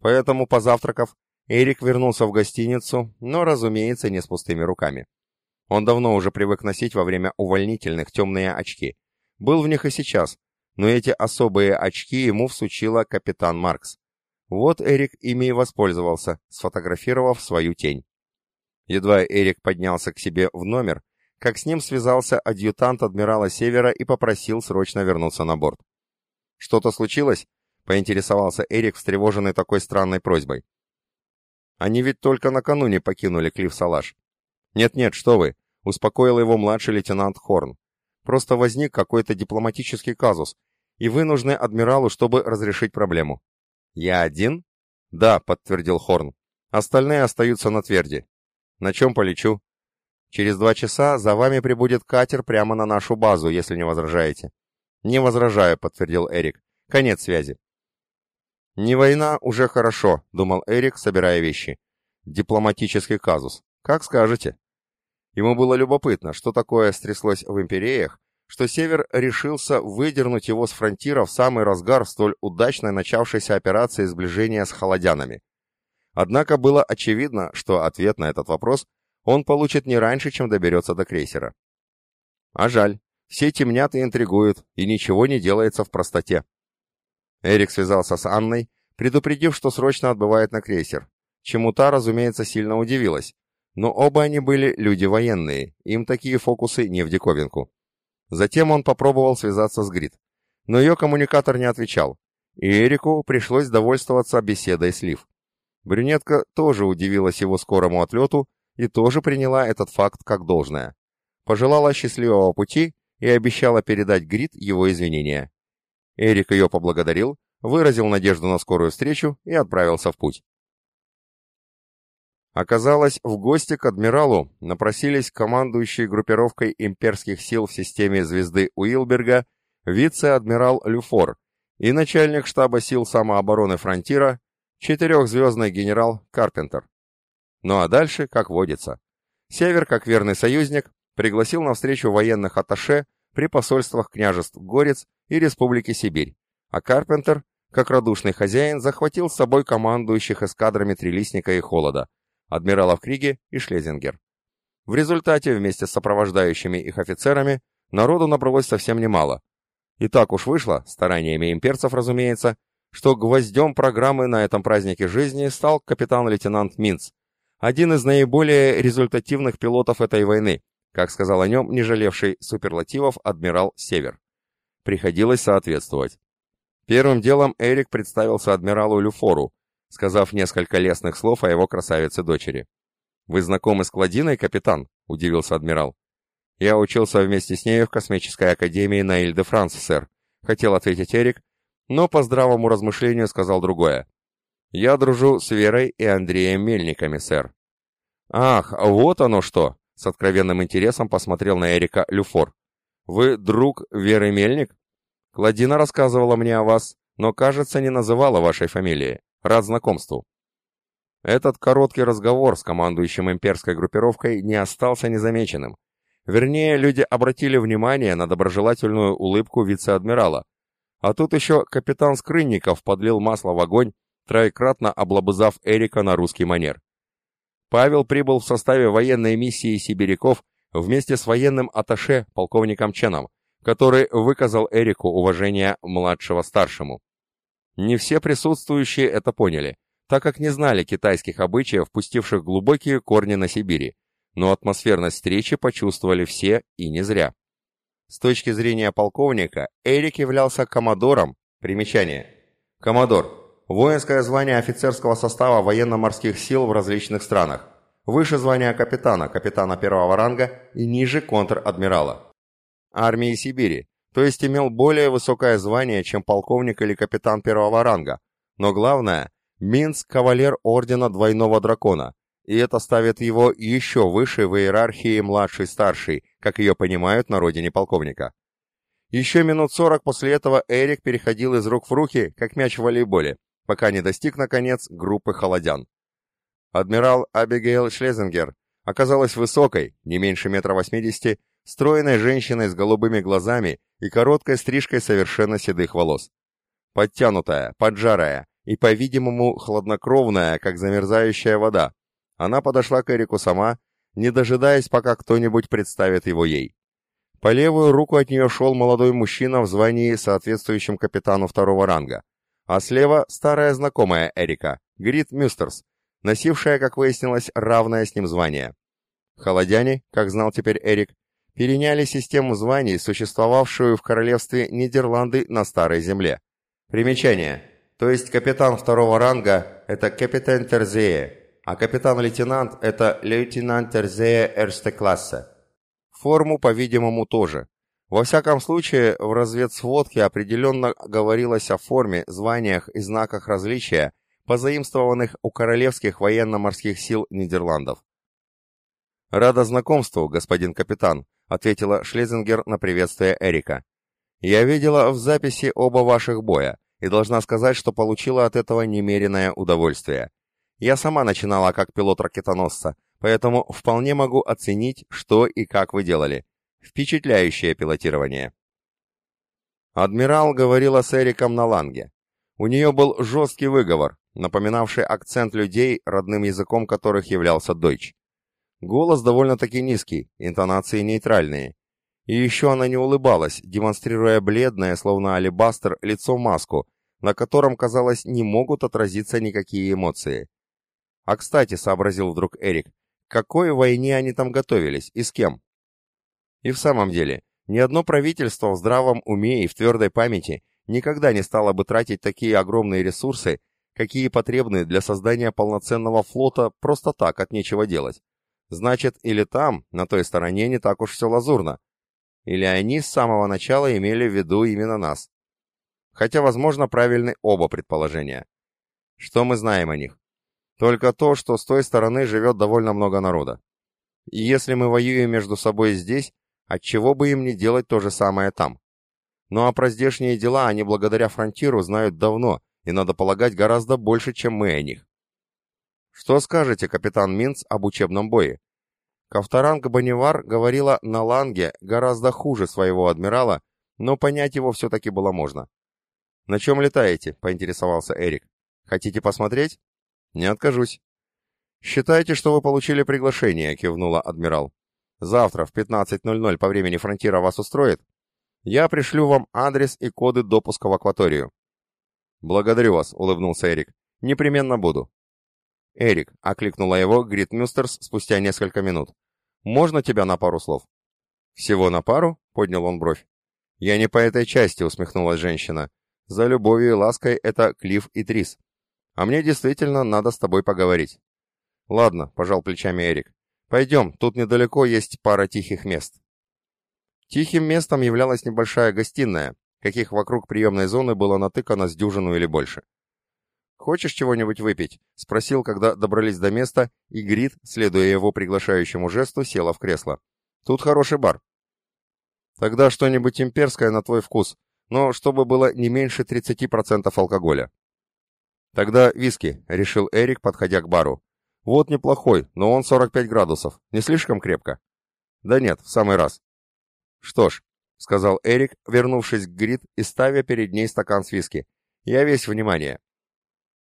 Поэтому, позавтракав, Эрик вернулся в гостиницу, но, разумеется, не с пустыми руками. Он давно уже привык носить во время увольнительных темные очки. Был в них и сейчас, но эти особые очки ему всучила капитан Маркс. Вот Эрик ими и воспользовался, сфотографировав свою тень. Едва Эрик поднялся к себе в номер, как с ним связался адъютант адмирала Севера и попросил срочно вернуться на борт. «Что-то случилось?» — поинтересовался Эрик, встревоженный такой странной просьбой. «Они ведь только накануне покинули Клифф Салаш». «Нет-нет, что вы!» — успокоил его младший лейтенант Хорн. «Просто возник какой-то дипломатический казус, и вы нужны адмиралу, чтобы разрешить проблему». «Я один?» «Да», — подтвердил Хорн. «Остальные остаются на тверди. На чем полечу? Через два часа за вами прибудет катер прямо на нашу базу, если не возражаете. Не возражаю, подтвердил Эрик. Конец связи. Не война, уже хорошо, думал Эрик, собирая вещи. Дипломатический казус. Как скажете. Ему было любопытно, что такое стряслось в империях, что Север решился выдернуть его с фронтира в самый разгар столь удачно начавшейся операции сближения с холодянами. Однако было очевидно, что ответ на этот вопрос он получит не раньше, чем доберется до крейсера. А жаль, все темнят и интригуют, и ничего не делается в простоте. Эрик связался с Анной, предупредив, что срочно отбывает на крейсер, чему та, разумеется, сильно удивилась. Но оба они были люди военные, им такие фокусы не в диковинку. Затем он попробовал связаться с Грит. Но ее коммуникатор не отвечал, и Эрику пришлось довольствоваться беседой с Лив. Брюнетка тоже удивилась его скорому отлету и тоже приняла этот факт как должное. Пожелала счастливого пути и обещала передать Грит его извинения. Эрик ее поблагодарил, выразил надежду на скорую встречу и отправился в путь. Оказалось, в гости к адмиралу напросились командующий группировкой имперских сил в системе звезды Уилберга вице-адмирал Люфор и начальник штаба сил самообороны Фронтира четырехзвездный генерал Карпентер. Ну а дальше, как водится. Север, как верный союзник, пригласил на встречу военных атташе при посольствах княжеств Горец и Республики Сибирь, а Карпентер, как радушный хозяин, захватил с собой командующих эскадрами Трилистника и Холода, адмиралов Криги и Шлезингер. В результате, вместе с сопровождающими их офицерами, народу набралось совсем немало. И так уж вышло, стараниями имперцев, разумеется, что гвоздем программы на этом празднике жизни стал капитан-лейтенант Минц, один из наиболее результативных пилотов этой войны, как сказал о нем не жалевший суперлативов адмирал Север. Приходилось соответствовать. Первым делом Эрик представился адмиралу Люфору, сказав несколько лестных слов о его красавице-дочери. «Вы знакомы с Кладиной, капитан?» — удивился адмирал. «Я учился вместе с нею в космической академии на Иль-де-Франс, сэр», — хотел ответить Эрик, но по здравому размышлению сказал другое. «Я дружу с Верой и Андреем Мельниками, сэр». «Ах, вот оно что!» — с откровенным интересом посмотрел на Эрика Люфор. «Вы друг Веры Мельник?» «Кладина рассказывала мне о вас, но, кажется, не называла вашей фамилии. Рад знакомству». Этот короткий разговор с командующим имперской группировкой не остался незамеченным. Вернее, люди обратили внимание на доброжелательную улыбку вице-адмирала. А тут еще капитан Скрынников подлил масло в огонь, троекратно облобызав Эрика на русский манер. Павел прибыл в составе военной миссии сибиряков вместе с военным аташе полковником Ченом, который выказал Эрику уважение младшего старшему. Не все присутствующие это поняли, так как не знали китайских обычаев, пустивших глубокие корни на Сибири, но атмосферность встречи почувствовали все и не зря. С точки зрения полковника, Эрик являлся коммодором. Примечание. Коммодор. Воинское звание офицерского состава военно-морских сил в различных странах. Выше звания капитана, капитана первого ранга и ниже контр-адмирала. Армии Сибири, то есть имел более высокое звание, чем полковник или капитан первого ранга. Но главное, Минск – кавалер ордена Двойного Дракона, и это ставит его еще выше в иерархии младший-старший, как ее понимают на родине полковника. Еще минут сорок после этого Эрик переходил из рук в руки, как мяч в волейболе, пока не достиг, наконец, группы холодян. Адмирал Абигейл Шлезингер оказалась высокой, не меньше метра восьмидесяти, стройной женщиной с голубыми глазами и короткой стрижкой совершенно седых волос. Подтянутая, поджарая и, по-видимому, хладнокровная, как замерзающая вода, она подошла к Эрику сама, не дожидаясь, пока кто-нибудь представит его ей. По левую руку от нее шел молодой мужчина в звании, соответствующем капитану второго ранга, а слева старая знакомая Эрика, Грит Мюстерс, носившая, как выяснилось, равное с ним звание. Холодяне, как знал теперь Эрик, переняли систему званий, существовавшую в королевстве Нидерланды на Старой Земле. Примечание. То есть капитан второго ранга – это капитан Терзее, а капитан-лейтенант – это лейтенант Терзея Эрсте класса. Форму, по-видимому, тоже. Во всяком случае, в разведсводке определенно говорилось о форме, званиях и знаках различия, позаимствованных у королевских военно-морских сил Нидерландов. «Рада знакомству, господин капитан», — ответила Шлезингер на приветствие Эрика. «Я видела в записи оба ваших боя, и должна сказать, что получила от этого немеренное удовольствие. Я сама начинала как пилот ракетоносца, поэтому вполне могу оценить, что и как вы делали. Впечатляющее пилотирование. Адмирал говорила с Эриком на ланге. У нее был жесткий выговор, напоминавший акцент людей, родным языком которых являлся дойч. Голос довольно-таки низкий, интонации нейтральные. И еще она не улыбалась, демонстрируя бледное, словно алебастр, лицо-маску, на котором, казалось, не могут отразиться никакие эмоции. А кстати, сообразил вдруг Эрик, к какой войне они там готовились и с кем? И в самом деле, ни одно правительство в здравом уме и в твердой памяти никогда не стало бы тратить такие огромные ресурсы, какие потребны для создания полноценного флота просто так, от нечего делать. Значит, или там, на той стороне, не так уж все лазурно. Или они с самого начала имели в виду именно нас. Хотя, возможно, правильны оба предположения. Что мы знаем о них? Только то, что с той стороны живет довольно много народа. И если мы воюем между собой здесь, отчего бы им не делать то же самое там? Ну а про здешние дела они благодаря фронтиру знают давно, и надо полагать гораздо больше, чем мы о них. Что скажете, капитан Минц, об учебном бое? Ковторанг Банивар говорила на Ланге гораздо хуже своего адмирала, но понять его все-таки было можно. «На чем летаете?» — поинтересовался Эрик. «Хотите посмотреть?» «Не откажусь». «Считайте, что вы получили приглашение», — кивнула адмирал. «Завтра в 15.00 по времени фронтира вас устроит? Я пришлю вам адрес и коды допуска в акваторию». «Благодарю вас», — улыбнулся Эрик. «Непременно буду». «Эрик», — окликнула его Грит Мюстерс спустя несколько минут. «Можно тебя на пару слов?» «Всего на пару?» — поднял он бровь. «Я не по этой части», — усмехнулась женщина. «За любовью и лаской это Клифф и Трис. А мне действительно надо с тобой поговорить». «Ладно», — пожал плечами Эрик. «Пойдем, тут недалеко есть пара тихих мест». Тихим местом являлась небольшая гостиная, каких вокруг приемной зоны было натыкано с дюжину или больше. «Хочешь чего-нибудь выпить?» — спросил, когда добрались до места, и Грит, следуя его приглашающему жесту, села в кресло. «Тут хороший бар». «Тогда что-нибудь имперское на твой вкус, но чтобы было не меньше 30% алкоголя». «Тогда виски», — решил Эрик, подходя к бару. «Вот неплохой, но он 45 градусов. Не слишком крепко?» «Да нет, в самый раз». «Что ж», — сказал Эрик, вернувшись к Грит и ставя перед ней стакан с виски. «Я весь внимание».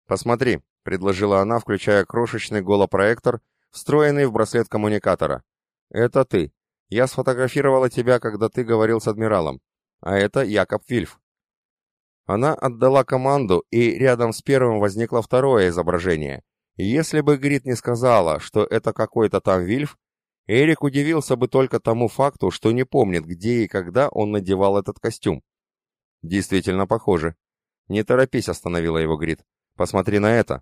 «Посмотри», — предложила она, включая крошечный голопроектор, встроенный в браслет коммуникатора. «Это ты. Я сфотографировала тебя, когда ты говорил с адмиралом. А это Якоб Вильф». Она отдала команду, и рядом с первым возникло второе изображение. Если бы Грит не сказала, что это какой-то там Вильф, Эрик удивился бы только тому факту, что не помнит, где и когда он надевал этот костюм. Действительно похоже. «Не торопись», — остановила его Грит. Посмотри на это.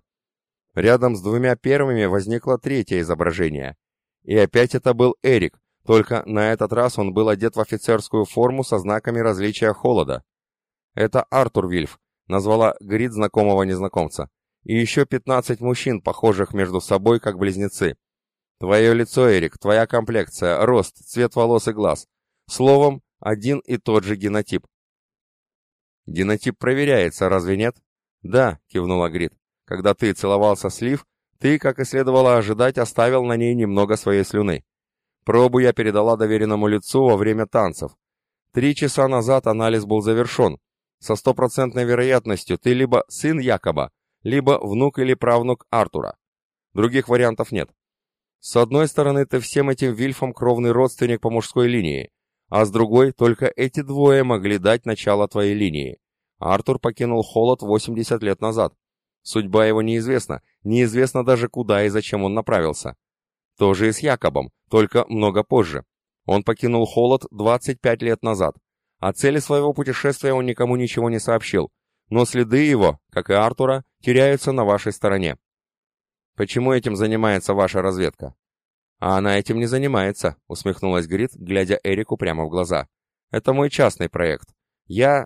Рядом с двумя первыми возникло третье изображение. И опять это был Эрик, только на этот раз он был одет в офицерскую форму со знаками различия холода. Это Артур Вильф, назвала Грид знакомого незнакомца. И еще пятнадцать мужчин, похожих между собой, как близнецы. Твое лицо, Эрик, твоя комплекция, рост, цвет волос и глаз. Словом, один и тот же генотип. Генотип проверяется, разве нет? «Да», — кивнула Грит. «Когда ты целовался слив, ты, как и следовало ожидать, оставил на ней немного своей слюны. Пробу я передала доверенному лицу во время танцев. Три часа назад анализ был завершен. Со стопроцентной вероятностью ты либо сын Якоба, либо внук или правнук Артура. Других вариантов нет. С одной стороны, ты всем этим вильфам кровный родственник по мужской линии, а с другой, только эти двое могли дать начало твоей линии. Артур покинул холод 80 лет назад. Судьба его неизвестна, неизвестно даже куда и зачем он направился. То же и с Якобом, только много позже. Он покинул холод 25 лет назад. О цели своего путешествия он никому ничего не сообщил, но следы его, как и Артура, теряются на вашей стороне. Почему этим занимается ваша разведка? А она этим не занимается, усмехнулась Грит, глядя Эрику прямо в глаза. Это мой частный проект. Я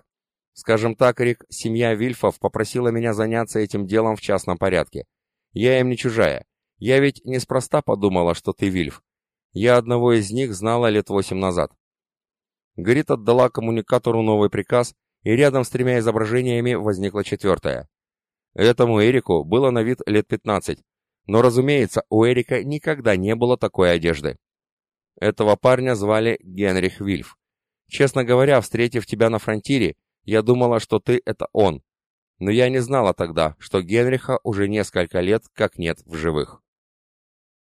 Скажем так, Рик, семья Вильфов попросила меня заняться этим делом в частном порядке. Я им не чужая. Я ведь неспроста подумала, что ты Вильф. Я одного из них знала лет восемь назад. Грит отдала коммуникатору новый приказ, и рядом с тремя изображениями возникла четвертая. Этому Эрику было на вид лет пятнадцать, но, разумеется, у Эрика никогда не было такой одежды. Этого парня звали Генрих Вильф. Честно говоря, встретив тебя на фронтире, я думала, что ты — это он. Но я не знала тогда, что Генриха уже несколько лет как нет в живых.